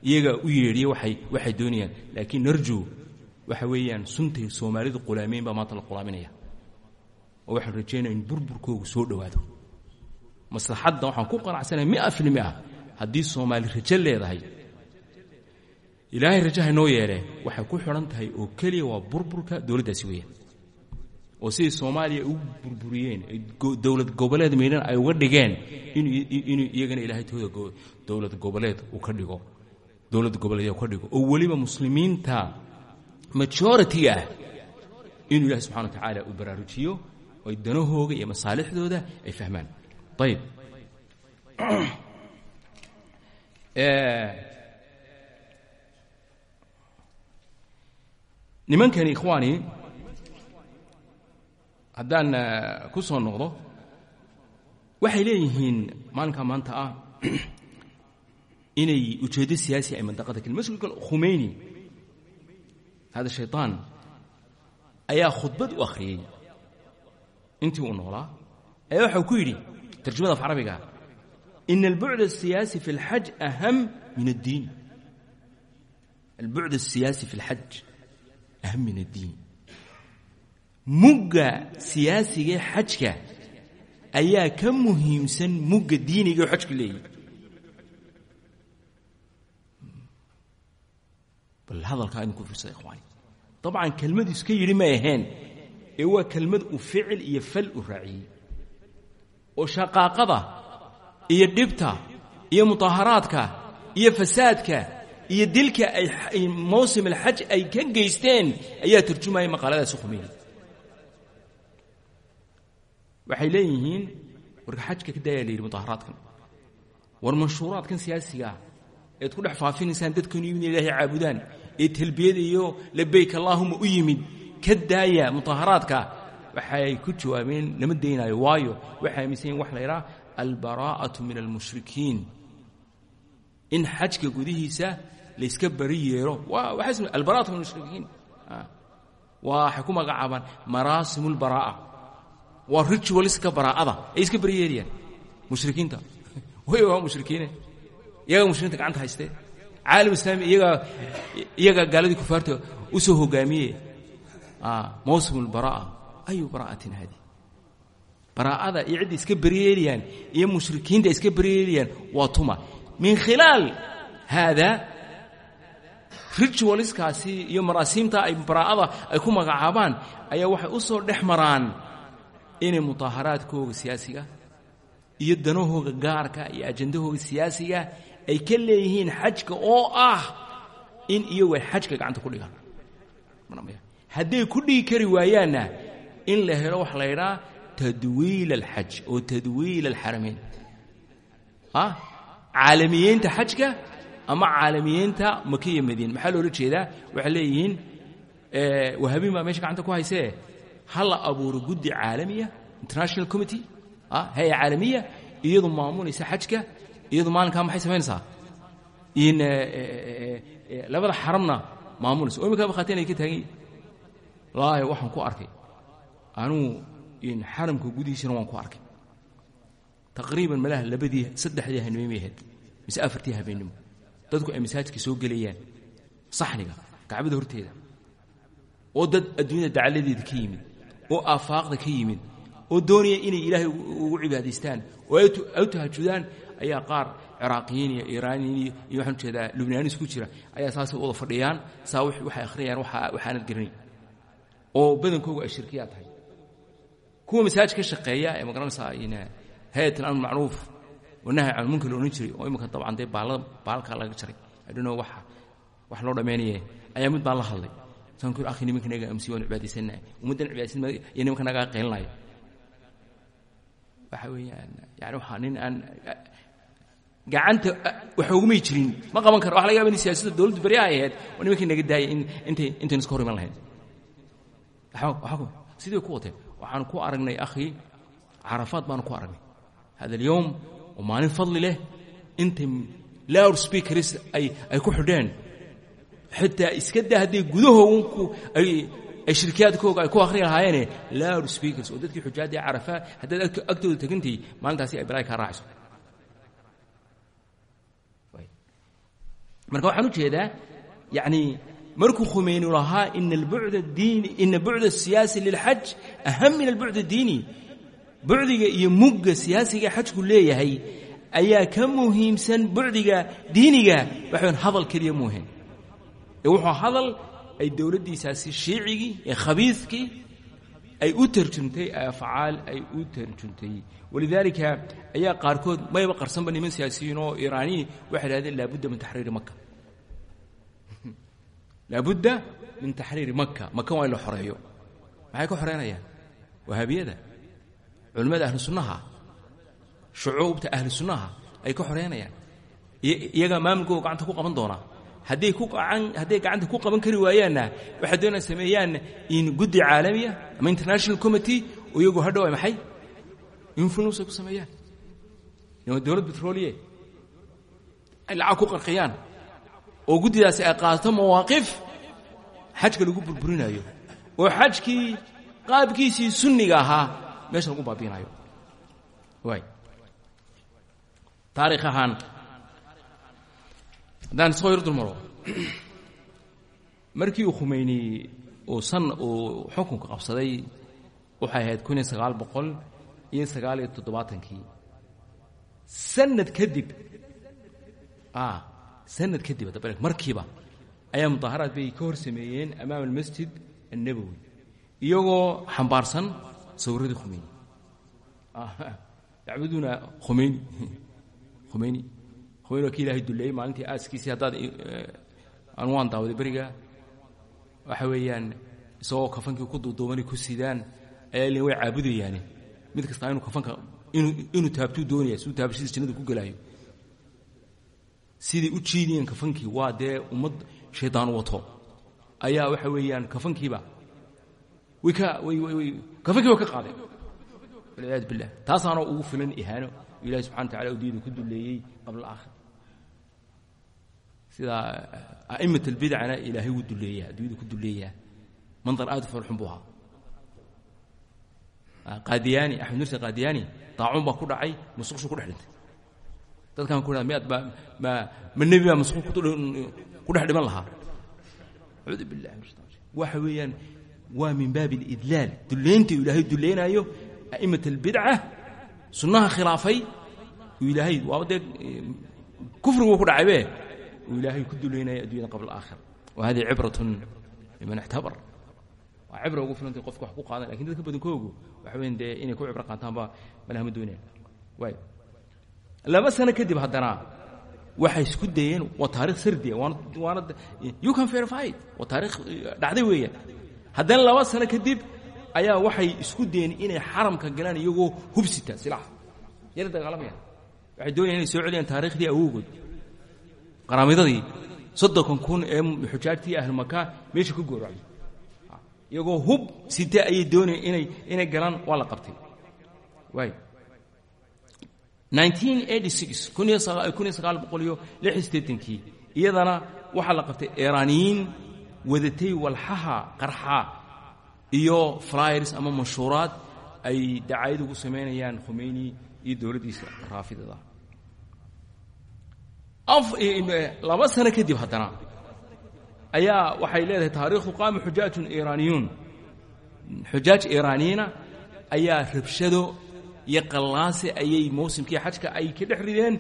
Iyagaa u yeedhiya waxay waxay doonayaan. Laakiin narju waxa weeyaan suntay soomaalidu qulaameyn baa maanta la qulaaminaya oo waxaan rajaynaya in burburkoogu soo dhowaado. Maslaxadda waxaan ku qanacsanaya mia filmi ah haddii soomaali rajo leedahay ilaahay rajaha noo yeele waxay ku xidhan tahay oo keliya waa burburka dowladdaasi weeyaan. Oo siday soomaaliya u burburiyeen dowlad goboleed meydhan ay uga dhigeen inuu iyagana ilaahay tooda dowlad goboleed uu ka dhigo dowlad goboleed ka dhigo oo weliba muslimiinta majority-ga ah inuu ilahay subxana wa tacaala uu baraarujiyo oy danahooga iyo masaalixdooda ay fahmaan. Ayib nimankani ikhwaani haddaan ku soo noqdo waxay leeyihiin maalinka maanta ah inay ujeeddo siyaasi ay mandaqada keli maslka khumeyni hada shayطaan ayaa khudbad u akhriyey intii uu noolaa ayaa waxau ku yidhi tarjumada af carabiga ina albucd asiyaasi fi اlxaj aham min addiin. Albucd asiyaasi fi اlxaj aham min addiin. Mugga siyaasigae xajka ayaa ka muhiimsan mugga diiniga xajku leeyahy bal hadalkaa idinku fiirsa ikhwaani. Dabcan kelmadu iska yidhi ma aheen ee waa kelmad uu ficil iyo fal u raaciyey oo shaqaaqada iyo dhibta iyo mutaaharaadka iyo fasaadka iyo dilka ay mawsim alxaj ay ka geysteen ayaa turjumaya maqaaladaasi khumeyni waxay leeyihiin warka xajka ka daaya la yidhi mutaaharaadkan war manshuuraadkan siyaasigaa eed ku dhex faafinaysaan dadkanu yimid in ilaahay caabudaan ee talbiyada iyo labayk allaahuma u yimid ka daaya mutaaharaadka waxay ku jawaabeen lama daynaayo waayo waxay aaminsan wax la ydhaha albaraa'atu min almushrikiin in xajka gudihiisa layska bari yeero. Albaraatu min almushrikiin waxay ku magacaabaan maraasim اlbaraa'a waa ritualska baraa'ada ay iska bari yeerayaan mushrikiinta. Way waa mushrikiine. Iyagaa mushrikiinta gacanta haystee. Caalam islaami iyagaa iyagaa gaaladii kufaarta u soo mawsim اlbaraa'a ayu bara'atin hadi? Baraa'ada iyo cidda iska beryeelayaan iyo mushrikiinta iska beryeelayaan waa tuma. Min khilaal haada ritualskaasi iyo maraasiimta ay baraa'ada ay ku magacaabaan ayaa waxay u soo dhex maraan inay mutaaharaadkooga siyaasiga iyo danahooga gaarka iyo ajandahooga siyaasiga ay ka leeyihiin xajka oo ah in iyagu ay xajka gacanta ku hadday ku dhigi kari waayaanna in la helo waxa la ydhaa tadwiil alxaj oo tadwiil alxaramayn ah caalamiyeynta xajka ama caalamiyeynta makiya madiina maxaa loola jeedaa? Waxay leeyihiin wahabiin baa meesha gacanta ku haysee ha la abuuro guddi caalamiya international committee ah hay'a caalamiya iyadu maamulaysa xajka iyadu maalinkaa maxay samaynaysaa? In labada xaramna maamulaysa. Oo iminkaa bakhaati inay ka taagan laahi waxaan ku arkay. Anugu xaramka gudihiisana waan ku arkay. Taqriiban malaha labadii saddexdii habeenimay ahayd mise afartii habeennimo dadku ay masaajidka soo gelayaan. Saxniga kacbada horteeda. Oo dad adduunyada dacaladeeda ka yimid. Oo aafaaqda ka yimid. Oo doonaya inay ilaahay ugu cibaadaystaan. Oo ay tahajudaan. Ayaa qaar ciraaqiyiin iyo iiraaniyiin iyo waxaan u jeedaa lubnaanis ku jira. Ayaa saasay wada fadhiyaan. Saa waxay akhriyayaan waxaanad garanayn oo badankoogu ay shirkiyaa tahay. Kuwa masaajid ka shaqeeya ee ma garanaysaa hay'at alamr macruuf wanahy can munkar la odhan jiray oo imika dabcan dee baallada baalkaa laga jaray. Adhano waxa wax loo dhammaynaye ayaa mid baan la hadlay. Saan ku akhi nimanka naga amsi waan cibaadaysannahay ummaddan cibaadaysan iyo nimanka nagaa qaylinaya waxa weeyaan yani waxaa nin aan gacanta wax ogumay jirin. Ma qaban karo. Waxa laga yaba in siyaasadda dowladdu beri ay ahayd oo nimankii naga daayay in intay intaynu iska hor iman lahayn sidii ku wateen waxaan ku aragnay akhi carafaad baanu ku aragnay. Hada alyowm oo maalin fadli leh intay loud speakers ay ku xidheen. Xitaa iska daa hadday gudahoogu ay shirkiyaadkooga ay ku akhri lahaayeene loud speakers oo dadkii xujaaddii carafaa haddaad agtooda tegantay maalintaasi ay balaay kaa raacayso marka waxaan u jeedaa yacni markuu khumeyni lahaa ina bucd asiyaasi lilxaj aham min albucd addiini bucdiga iyo mugga siyaasiga xajku leeyahay ayaa ka muhiimsan bucdiga diiniga waxaan hadal keliya muuhayn ee wuxuu hadal ay dowladdiisaasi shiicigii ee khabiiskii ay u tarjumtay afcaal ay u tarjumtay walidaalika ayaa qaarkood mayba qarsanba niman siyaasiyiin oo iiraaniyi waxay idhahdeen laabudda min taxriiri maka laabudda min taxriiri maka maka waa in la xoreeyo maxay ka xoreynayaan wahaabiyada culimmada ahlu sunnaha shucuubta ahlu sunnaha ay ka xoreynayaan iyagaa maamulkooda gacanta ku qaban doonaa hadday ku aan hadday gacanta ku qaban kari waayaanna waxay doonaa sameeyaan in guddi caalamiya ama international committee. oo iyagu hadhow ay maxay influence ay ku sameeyaan dowlad betroliye ay lacag ku qarqiyaan oo guddidaasi ay qaadato mawaaqif xajka lagu burburinayo oo xajkii qaabkiisii sunniga ahaa meesha lagu baabiinayo waay taarikh ahaan. Haddaan isoo yar dulmaro markii uu khumeyni uu san uu xukunka qabsaday waxay ahayd kun iyo sagaal boqol iyo sagaal iyo toddobaatankii. Sanad kadib sanad kadib markiiba ayaa mudaaharaad bay ka hor sameeyeen amaama almasjid annabowi iyagoo xambaarsan sawirradii khumeyni yacbuduuna khumeyni khumeyni khumeyni waa kii ilaahay duleeyey maalintii aaskiisii haddaad anu waan daawaday beriga. Waxa weeyaan isagoo kafankii ku duuduubanay ku sidaan ayaa ilin way caabudayaane mid kastaa inuu kafanka inuu taabtuu doonaya siduu taabashadiis jannada ku gelaayo siday u jiidiyeen kafankii waa dee ummad shaydaan wato. Ayaa waxa weeyaan kafankiiba way ka way ka qaadeen walciyaadu billah. Taasaana ugu filan ihaano ilahi subxana wa tacala udiyada ku duleeyey qabla aakhir sidaa a'immat albidacna ilaahay wuu duleeyaa adduunyada ku duleeyaa mandar aad u farxun buu ahaa. Qaadiyaani axmed nursi qaadiyaani daacuun baa ku dhacay musuqshu ku dhex dhintay dadkaan ku miyaad ma ma nebi baa masuq ku dhex dhiman lahaa. Min shaitan waxa weeyaan waa min baabi alidlaal. Dullaynta uu ilaahay dullaynaayo a'imat albidca sunnaha khilaafay uu ilaahay waaba dee kufrigu ku dhacaybe uu ilaahay ku duleynaya addunyada qabla aakhira wa hadihi cibratun liman ictabar waa cibra ugu filantay qofka wax ku qaadan laakiin dadka badankoogu waxa weyan dee inay ku cibro qaataanba malahama doonayaan waay laba sano kadib haddana waxay isku dayeen waa taarikh sardiya waana waana you can verify waa taarikh dhacday weeyaan. Haddana laba sano kadib ayaa waxay isku dayeen inay xaramka galaan iyagoo hubsita silax yala dagaalamayaan waxay doonayaan inay soo celiyaan taarikhdii awoogood. Qaraamidadii soddonkan kun ee xujaajtii ahlumaka meesha ku gooracay iyagoo hub site ayay doonayeen inay inay galaan waa la qabtay. Waay kii iyadana waxaa la qabtay eraaniyiin wadatay walxaha qarxa iyo flyers ama manshuuraad ay dacayad ugu samaynayaan khumeyni iyo dowladdiisa raafidada. Laba sano kadib haddana ayaa waxay leedahay taariikhdu qaama xujaajun iiraaniyuun xujaaj iiraaniyiina ayaa rabshado iyo qallaase ayay mawsimkii xajka ay ka dhex rideen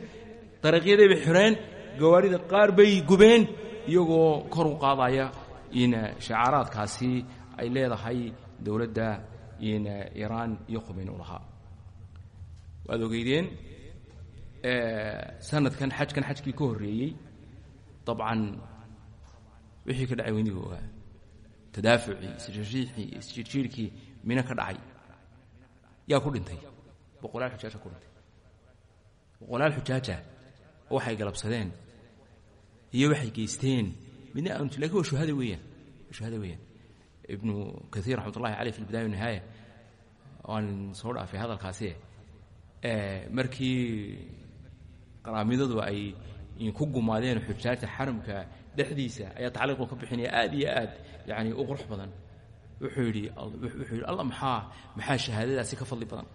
dariiqyaday bay xireen gawaarida qaar bay gubeen iyagoo kor u qaadaya in shacaaraadkaasi ay leedahay dowladda in iiraan iyo khumeyni u lahaa. Waad ogeydeen sanadkan xajkan xajkii ka horreeyey dabcan wixii ka dhacay weyniga ogaa tadaafucii isriixii isjiirjiirkii mina ka dhacay yaa ku dhintay boqolaal xujaaja ku dhintay boqolaal xujaaja waxay galabsadeen iyo waxay geysteen. Midna laakiin waa shuhada weeyaan shuhada weeyaan. Ibnu kaiir raxmat ullahi caleyh fi lbidaya wanihaaya waan soo dhaafay hadalkaasi markii qaraamidadu ay ku gumaadeen xujaajta xaramka dhexdiisa ayaa tacliiqu ka bixinaya aad iyo aad yani u qurux badan. Wuxuu yidhi wuxuu yidhi alla maxaa maxaa shahaadadaasi ka fadli badan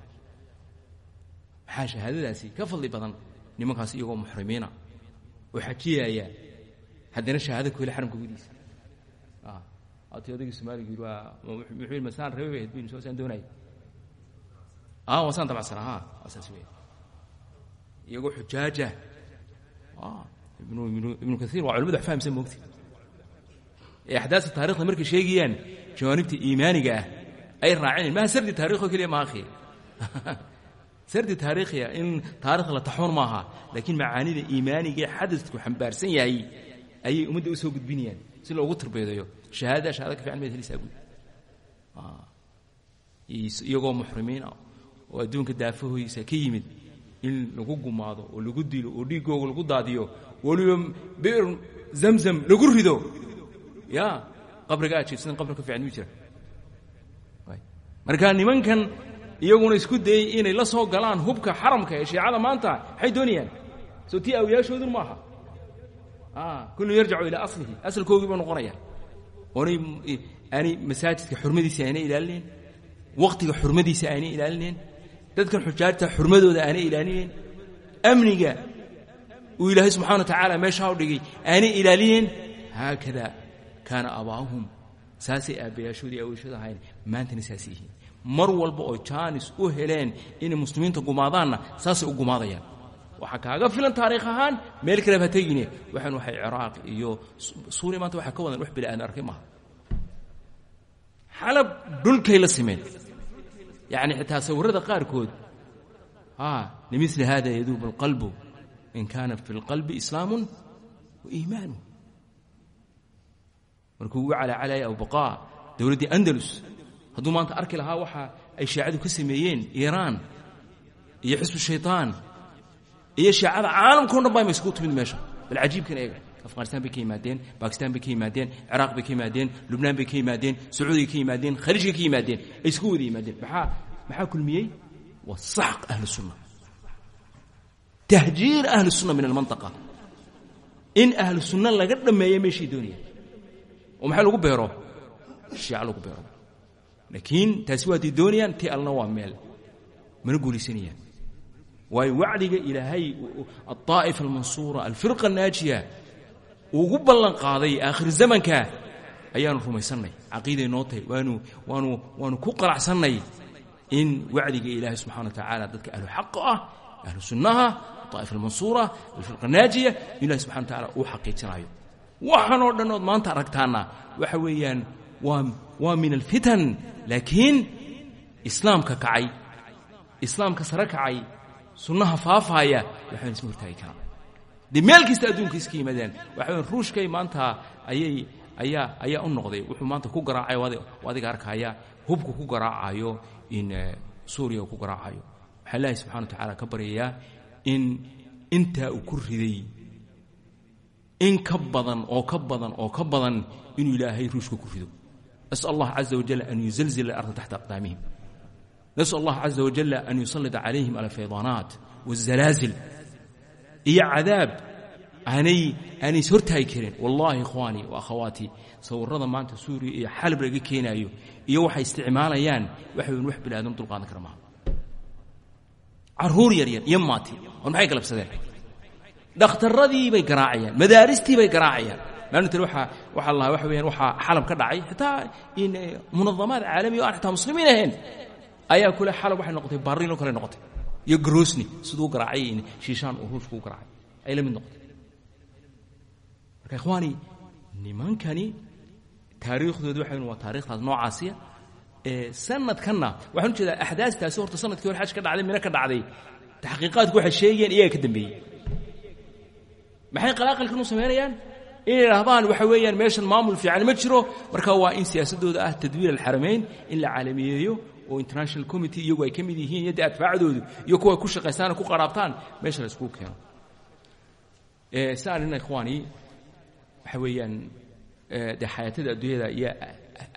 maxaa shahaadadaasi ka fadli badan nimankaas iyagoo muxrimiina? Oo xajiyaaya haddana shahaado ku heli xaramka gudiisa ati odagii somaaligu yidhi waa muxuu masaan rabe ahayd bu soo saan doonaya ah waa saan dabacsan ahaa waa saas weya iyagoo xujaaja. Ibnu ibnu kaiir waa culimadu wax fahamsan moogti ee axdaasa taarikhda markay sheegayaan jawaanibta iimaaniga ah ay raacinayn maha sardi taarikho keliya ma akhi sardi taarikhiya in taarikh la taxoon maaha laakiin macaanida iimaaniga ee xadadku xambaarsan yahay ayay ummadda u soo gudbinayaan si loogu tarbeedayo. Shahaadada shahada ka fiican mayd helisaa guud iyagoo muxrimiina oo adduunka daafahoysa ka yimid in lagu gumaado oo lagu dilo oo dhiiggooga lagu daadiyo weliba bir zamzam lagu rido. Ya qabriga jeedsadan qabri ka fiican muu jira. Marka nimankan iyaguna isku dayey inay la soo galaan hubka xaramka ee shiicada maanta. Maxay doonayaan soo tii awliyaashoodun maaha kullu yarjacu ilaa aslihi. Asalkoogii buu noqonaya oonay aanay masaajidka xurmadiisa aanay ilaalinayn. Waqtiga xurmadiisa aanay ilaalinayn. Dadkan xujaajta xurmadooda aanay ilaalinayn. Amniga uu ilaahay subxana wa tacaala meeshaa u dhigay aanay ilaalinayn. Haakada kaana abaa'uhum saasay aabbayaashoodii aweyshooda ahayn maantana saasay yihiin mar walba oo jaanis u heleen inay muslimiinta gumaadaanna saasay u gumaadayaan. Waxaa kaaga filan taariikh ahaan meel kaleba ha tegine waxaan waxay ciraaq iyo suuriya maanta waxaa ka wadan wax bili aadan arkay maaha. Xalab dhulkay la simeen. Yacni xitaa sawirrada qaarkood limili hada yaduubu alqalbu in kaana fi اlqalbi islaamu wa iimaanu. Markuu u calacalaya abubaqaa dowladdii andalus hadduu maanta arki lahaa waxa ay shaacadu ka sameeyeen iiraan iyo xisbu shayطaan iyo shaacada caalamkao dhan baa ma iskugu timid meesha. Bal cajiibkan eega. Afghanistan bay ka yimaadeen bakistan bay ka yimaadeen ciraaq bay ka yimaadeen lubnaan bay ka yimaadeen sacuudiya ka yimaadeen khaliijkay ka yimaadeen ay isku wada yimaadeen. Maxaa maxaa kulmiyey? Waa saxq ahlu sunna. Tahjiir ahlu sunna min almanطaqa in ahlu sunna laga dhammeeyo meeshay doonayaan oo maxaa lagu beero? Shiica lagu beero laakiin taasi waatay doonayaan ti allna waa meel mana guulaysanayaan waayo wacdiga ilaahay alطaa'ifa almansuura alfirqa annaajiya ugu ballan qaaday aakhir zamanka ayaanu rumaysannay caqiiday noo tahay waanu waanu waanu ku qanacsannay in wacdiga ilaahay subxana wa tacaala dadka ahlu xaqa ah ahlu sunnaha daa'ifa almansuura alfirqa naajiya ilahi subxana wa tacala uu xaqiijinayo waxaan dhan ood maanta aragtaana waxa weeyaan waa min alfitan laakiin islaamka kacay. Islaamka sare kacay sunnaha faafaaya waxaan isma hortaagi karaan. Dee meel kasta adduunka iska yimaadeen waxa weyan ruushkay maanta ayay ayaa ayaa u noqday. Wuxuu maanta ku garaacay waa adiga arkaya hubku ku garaacayo in suuriya uu ku garaacayo waxaa ilaahay subxana wa ka baryayaa in intaa uu ku riday in ka badan oo ka badan oo ka badan inuu ilaahay ruushka ku rido nasal allah caza wajal an yuzalzila alarda taxta aqdaamihim nasal allah caza wajal an yusallida calayhim alfaydaanaat wاzalaazil iyo cadaab aanay aanay is hortaagi karin wallahi ikhwaanii wa akhawaatii sawirrada maanta suuriya iyo xalab laga keenaayo iyo waxay isticmaalayaan waxa weyn wax bini aadam dulqaadan kara maaha carruur yaryar iyo maati war maxay galabsadeen dhakhtarradii bay garaacayaan madaaristii bay garaacayaan maalintan waaa waxaa lahaa waxa weyaan waxaa xalab ka dhacay. Xitaa in munadamaad caalamiya o aan xitaa muslimiin ahayn ayaa kule xalab waxay noqotay barrin oo kale noqotay. Iyo grosni siduu garaacay shiishaan uu ruushku u garaacay. Ay la mid noqotay. Marka ikhwaani nimankani taariikhdooda waxa waa taarikhdaas noocaasiya. Ee sanadkanna waxaan u jeedaa axdaastaasi horta sannadkii hore xaj ka dhacday mina ka dhacday. Taxqiiqaadku waxay sheegayeen iyaga ka dambeeyey. Maxay qalaaqalkan u samaynayaan inay idhaahdaan waxa weeyaan meeshan maamul fiican ma jiro. Marka waa in siyaasaddooda ah tadwiir alxaramayn in la caalamiyeeyo oo international committee iyagu ay ka mid yihiin iyo dee adfaacdoodu iyo kuwa ay ku shaqaystaan oo ku qaraabtaan meesha la iskugu keeno. Si arrinna ikhwaani waxa weeyaan dee xayaatada adduunyada iyo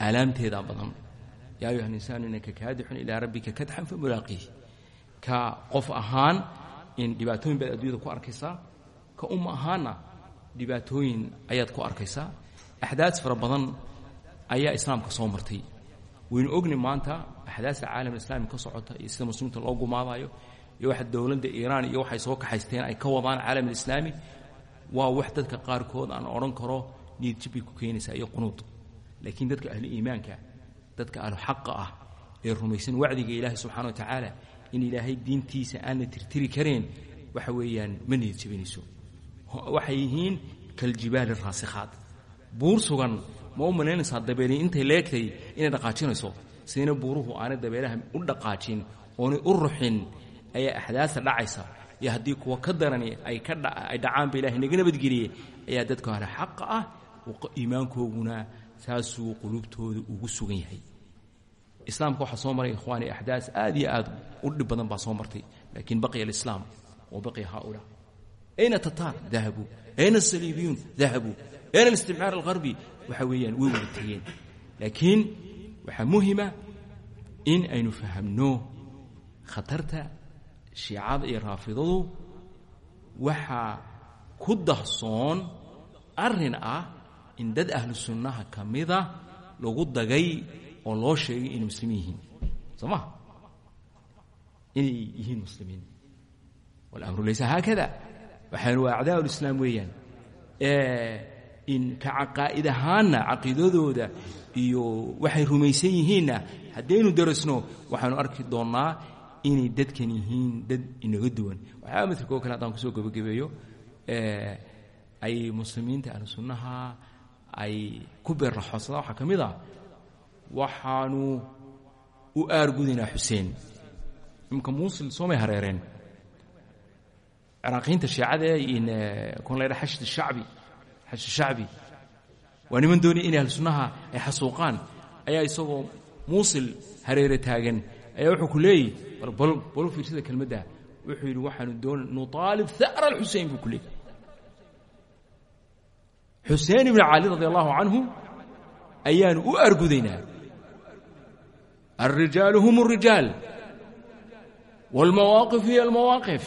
aalaamteeda badan. Yaa ayuha linsaanu inaka kaadixun ilaa rabbika kadxan famulaaqiih ka qof ahaan in dhibaatooyin baad adduunyada ku arkaysaa ka umma ahaanna dhibaatooyin ayaad ku arkaysaa. Axdaas fara badan ayaa islaamka soo martay. Waynu ogni maanta axdaasta caalam islaami ka socota iyo sida muslimiinta loo gumaadayo iyo waxa dowladda iiraan iyo waxay soo kaxaysteen ay ka wadaan caalam alislaami waa wax dadka qaarkood aan odhan karo niyad jibbay ku keenaysaa iyo qunuud. Laakiin dadka ahlu iimaanka dadka ahlu xaqa ah ee rumaysan wacdiga ilaahay subxana wa tacaala in ilaahay diintiisa aan la tirtiri kareen waxa weeyaan ma niyad jabinayso waxay yihiin kaljibaali raasikhaad buur sugan ma u malaynaysaa dabeeli intay leegtay inay dhaqaajinayso? Sidayna buuruhu aanay dabeelaha u dhaqaajin oonay u ruxin ayaa axdaasta dhacaysa. Iyo haddii kuwa ka darani ay dhacaanba ilahay naga nabadgeliyey ayaa dadka hale xaqa ah iimaankooguna saasuu qulubtooda ugu sugan yahay. Islaamka waxaa soo maray ikhwaani axdaas aad iyo aad u dhib badan baa soo martay laakiin baqiya alislaam wa baqiya haaulaa ayna tataar dahabuu ayna asaliibiyuun dahabuu ayna alistimcaar alharbi waxa weeyaan way wada tegeen laakiin waxaa muhima in aynu fahamno khatarta shiicada iyo raafidadu waxaa ku dahsoon arrin ah in dad ahlu sunnaha ka mida lagu dagay oo loo sheegay inay muslimiin yihiin. Soo maha inay yihiin muslimiin walamru laysa haakada waxaanu waa acdaa ulislaam weeyaan. In ka caqaa'id ahaanna caqiidadooda iyo waxay rumaysan yihiinna haddaynu darasno waxaanu arki doonnaa inay dadkan yihiin dad inaga duwan. Waxyaaba matalka oo kale haddaan ku soo gebagabeeyo ay muslimiinta ahlu sunnaha ay ku beerraxoodsadaan waxaa ka mid a waxaanu u aargudaynaa xuseen. Imanka muusil soomay hareereen ciraaqiyiinta shiicada in kun la ydhaha xashd shacbi xashd shacbi waa niman doonaya inay ahlu sunnaha ay xasuuqaan ayaa isagoo muusil hareere taagan ayaa wuxuu ku leeyihi balu fiirsada kelmadda wuxuu yidhi waxaanu doona nuطaalib ha'ra alxusein buu ku leeyay xuseen ibn cali radi allahu canhu ayaanu u argudaynaa alrijaalu hum الrijaal wاlmawaaqif hiy almawaaqif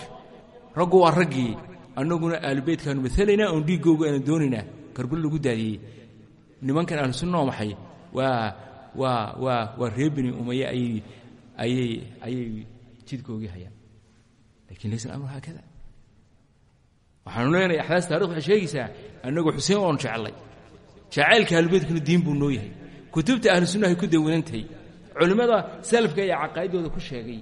raggu waa raggii. Annaguna aalubeytkaanu maalaynaa oon dhiiggooga aanu doonaynaa karbul lagu daadiyey nimankan ahlu sunna waa maxay? Waa waa waa waa reer bini umaye ayay ayay ayay jidkoogii hayaan. Lakin laysa alamru haakada waxaanu leenahay axdaas taarikh waxay sheegaysaa annagu xuseen oon jeclay. Jacaylka ahlubeytkuna diin buu noo yahay. Kutubta ahlu sunnahay ku dawanantahay culimmada salafka ayaa caqaa'iddooda ku sheegay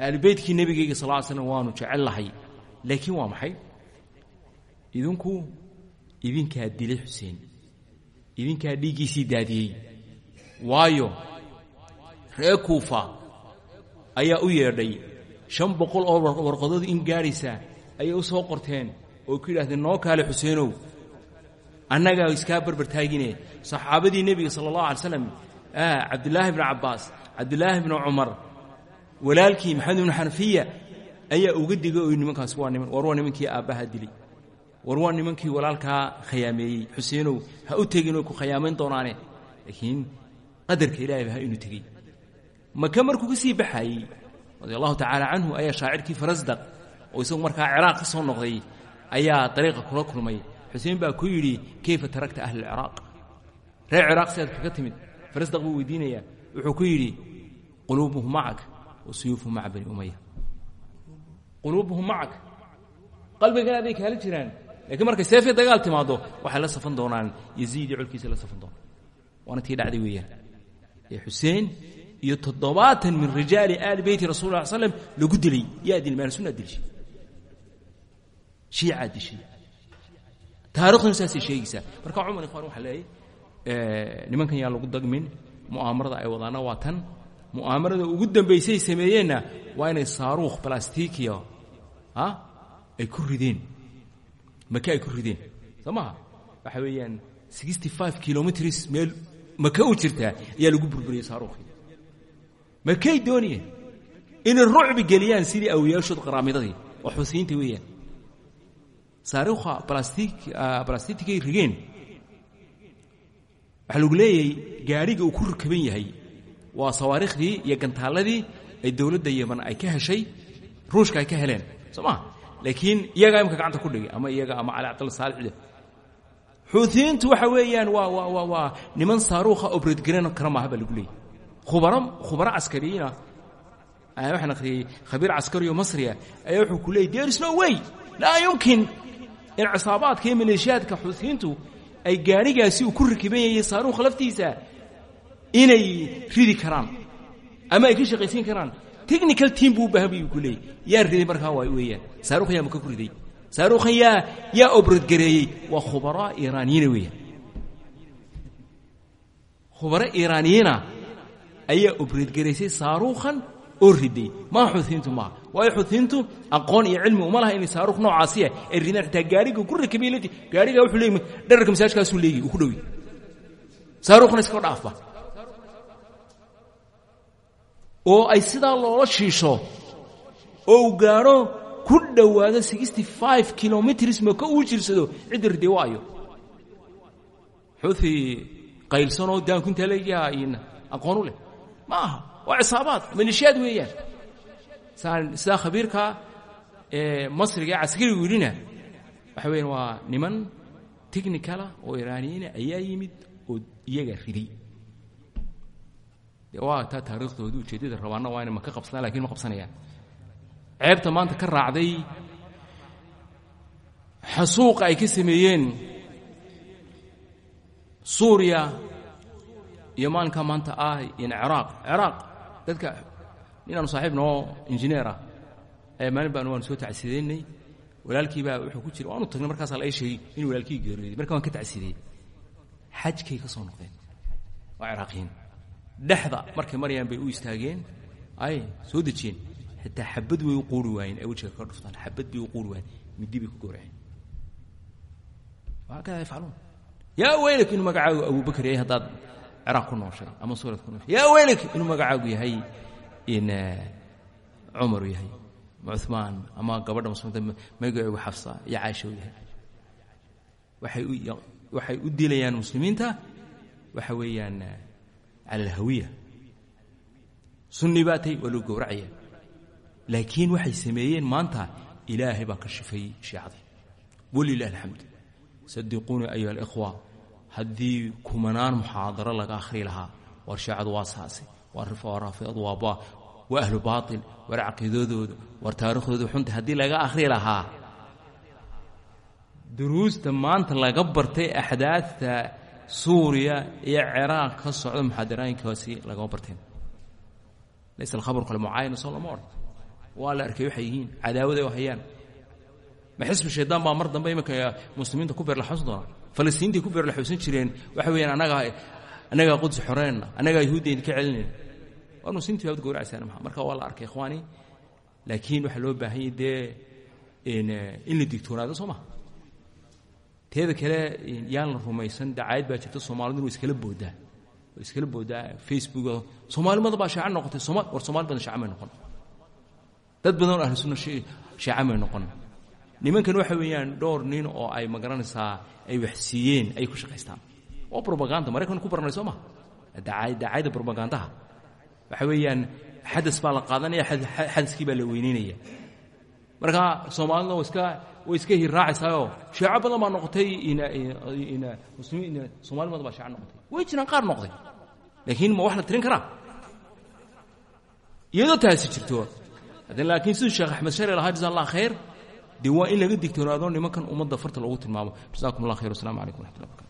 aalubeytkii nebigayga sal ly slam waanu jecel lahay. Laakiin waa maxay? Idinku idinkaa dilay xuseen. Idinkaa dhiiggiisii daadiyey. Waayo reer kuufa ayaa u yeedhay. Shan boqol oo warqadood in gaadhaysa ayay u soo qorteen oo ku yidhahdeen noo kaale xuseenow annagaa iskaa barbartaagine saxaabadii nebiga sala allahu alay slam cabdillaahi bni cabbaas cabdillaahi bni cumar walaalkii maxamed ibnu xanafiya ayaa uga digay oo nimankaas waa niman. War waa nimankii aabbaha dilay. War waa nimankii walaalkaa khayaameeyey. Xuseenow ha u tegin oo ku khayaamayn doonaane. Laakiin qadarka ilaahay ba ha inuu tegey. Maka markuu ka sii baxaayey allahu tacaala canhu ayaa shaacirkii farasdaq oo isagu markaa ciraaq ka noqday ayaa dariiqa kula kulmay. Xuseen baa ku yidhi kayfa tarakta ahla alciraaq reer ciraaq sidaad kaga timid. Farasdaq buu weydiinayaa. Wuxuu ku yidhi quluubuhum macak wa suyuufuhum maca bani umaya quluubuhum macak. Qalbigaaday kaala jiraan. Lakiin markay seefay dagaal timaado waxay la safan doonaan yaziid iyo colkiisa la safan doonaan. Waana tii dhacday weeyaan. Ee xuseen iyo toddobaatan min rijaali aali beyti rasul lla slam lagu dilay. Yaa dil maal sunaa dilshay shiicaa dishay taarikhduna saasay sheegaysaa. Marka cumar ikhwan waxaa leeyay nimankan yaa lagu dagmin mu'aamarada ay wadaana waa tan mu'aamarada ugu dambaysay sameeyeenna waa inay saaruukh balastikiya ay ku rideen. Maka ay ku rideen. Soo maha waxa weeyaan sixty five kilomitrs meel maka u jirtaa ayaa lagu burburiyey saaruukhii makay doonayeen inay rucbi geliyaan sidii awiyaashood qaraamidadii oo xusiyiinta weeyaan. Saaruukha balastikay rigeen. Waxaa lagu leeyahay gaadhiga uu ku rakaban yahay waa sawaariikhdii iyo gantaalladii ay dowladda yeman ay ka heshay ruushka ay ka heleen. Soo maa laakiin iyagaa imika gacanta ku dhigay ama iyaga ama cali cabdalla saalixde xuutiyiintu waxa weeyaan waa waa waa waa niman saaruukha obredgaran kara maaha baa lagu leeyay. Khubaro khubaro caskariyiina waxaan akhriyey khabiir caskariyo masriya ayaa wuxuu ku leeyay there is no way laa yumkin in cisaabaadka iyo maleeshiyaadka xuutiyiintu ay gaadhigaasi uu ku rakiban yahay saaruukha laftiisa inay ridi karaan ama ay ka shaqaysiin karaan. Technical team buu u baahan bay ku leeyay. Yaa riday markaa waa weeyaan. Saaruukhan yaa maka ku riday saaruukhan yaa yaa obrodgareeyey waa khubaraa iiraaniyiina weeyaan. Khubaro iiraaniyiina ayaa obrodgaraysay saaruukhan oo riday. Maa xuutiyiintu maaha waayo xuutiyiintu aqoon iyo cilmi uma laha inay saaruukh noocaasiya ay ridaan. Xitaa gaadhiga ku rakabay lati gaadhigaa wuxuu leeyay dherarka masaajkaasuu leeyay uu ku dhowi saaruukhna iska dhaafba oo ay sidaa loola shiisho oo uu gaadho ku dhowaado sixty five kilomitrs maka uu jirsado cidda riday waayo. Xuuti qaylsanoo daankuntaa leeyaha ina aqoon u leh. Ma waa cisaabaad maleeshiyaad weeyaan. Saan sidaa khabiirka masriga ee caskarigu yidhina waxa weeyaan waa niman technicala oo iraaniyiina ayaa yimid oo iyaga riday waa taa taariikhdooda ujeeddada rabaanna waa inay maka qabsadaan laakiin ma qabsanayaan. Ceebta maanta ka raacday xasuuqa ay ka sameeyeen suuriya iyo maalinkaa maanta ah in ciraaq. Ciraaq dadka ninaanu saaxiib noo injineer ah ayaa maalin baan waanu soo tacsideynay walaalkii baa wuxuu ku jira waanu tagnay markaasaa la ii sheegay inuu walaalkii geeriyooday marka waan ka tacsideyey xajkay ka soo noqdeen. Waa ciraaqiyiin dhexda markay marayaan bay u istaageen ay soo dejiyeen. Xitaa xabad way u quuri waayeen ay wejiga kaga dhuftaan. Xabad bay u quuri waayeen. Midi bay ku gowraceen waakada yafcaluun yaa weylak inuu magacaagu abubakar yahay haddaad ciraaq ku nooshay ama suurad ku nooshay. Yaa weylak inuu magacaagu yahay in cumaru yahay cumaan ama gabadha muslimta magaceegu xafsa iyo caaisha u yahay. Waxay u waxay u dilayaan muslimiinta. Waxa weeyaan cala alhawiya sunni baa tay waa loo gowracaya. Laakiin waxay sameeyeen maanta ilaahay baa ka shifay shiicadii. Walilahi alxamd sadiquunii ayuha alikhwa haddii kumanaan muxaadaro laga akhri lahaa war shiicadu waa saase waa raafidadu waa ba waa ahlu baatil war caqiidadooda war taariikhdooda xunta haddii laga akhri lahaa duruusta maanta laga bartay axdaadta suuriya iyo ciraaq ka socda muxaadarooyinkaasi lagama barteen. Laysa alkhabru kalmucaayana soo lama odhan waa la arkay waxay yihiin cadaawaday u hayaan. Ma xisbi shaydaan baa mar dambe iminka muslimiinta ku beerlaxusan doona falastiintay ku beerlaxuusan jireen waxa weeyaan annagaa annagaa qudsi xoreynna annagaa yahuudda idinka celinayna waa muslimiinta baad gowracaysaan maa marka waa la arkay ikhwaani laakiin waxaa loo baahan yahy dee in la digtoonaado soo maha teeda kale yaan la rumaysan dacaayad baa jirta soomaaliduna way iskala booddaa way iskala booddaa facebook soomaalimada baa shaaca noqotay war soomali badan shaaca may noqon. Dad badan oo ahlu sunna shaaca may noqon. Nimankan waxa weeyaan dhowr nin oo ay ma garanaysaa ay wax siiyeen ay ku shaqaystaan. Waa robaganda maraykan ku baranay soo ma? Dacaayadda robagandaha waxa weeyaan xadas baa la qaadanaya xadaskii baa la weyneynaya. Marka soomaalida iska way iska hirraacaysaayoo sheeco badan baa noqotay muslimiin soomaalimada baa sheeco noqotay. Way jiraan qaar noqday. Laakiin ma wax la tirin karaa? Iyadoo taasi jirto laakiin siduu sheekh axmed shari lahaa jasa allah khayr dee waa in laga digtoonaado nimankan ummadda farta loogu tilmaamo. Jasakum allah khayr wassalamu calaykum waraxmatullahi barkatu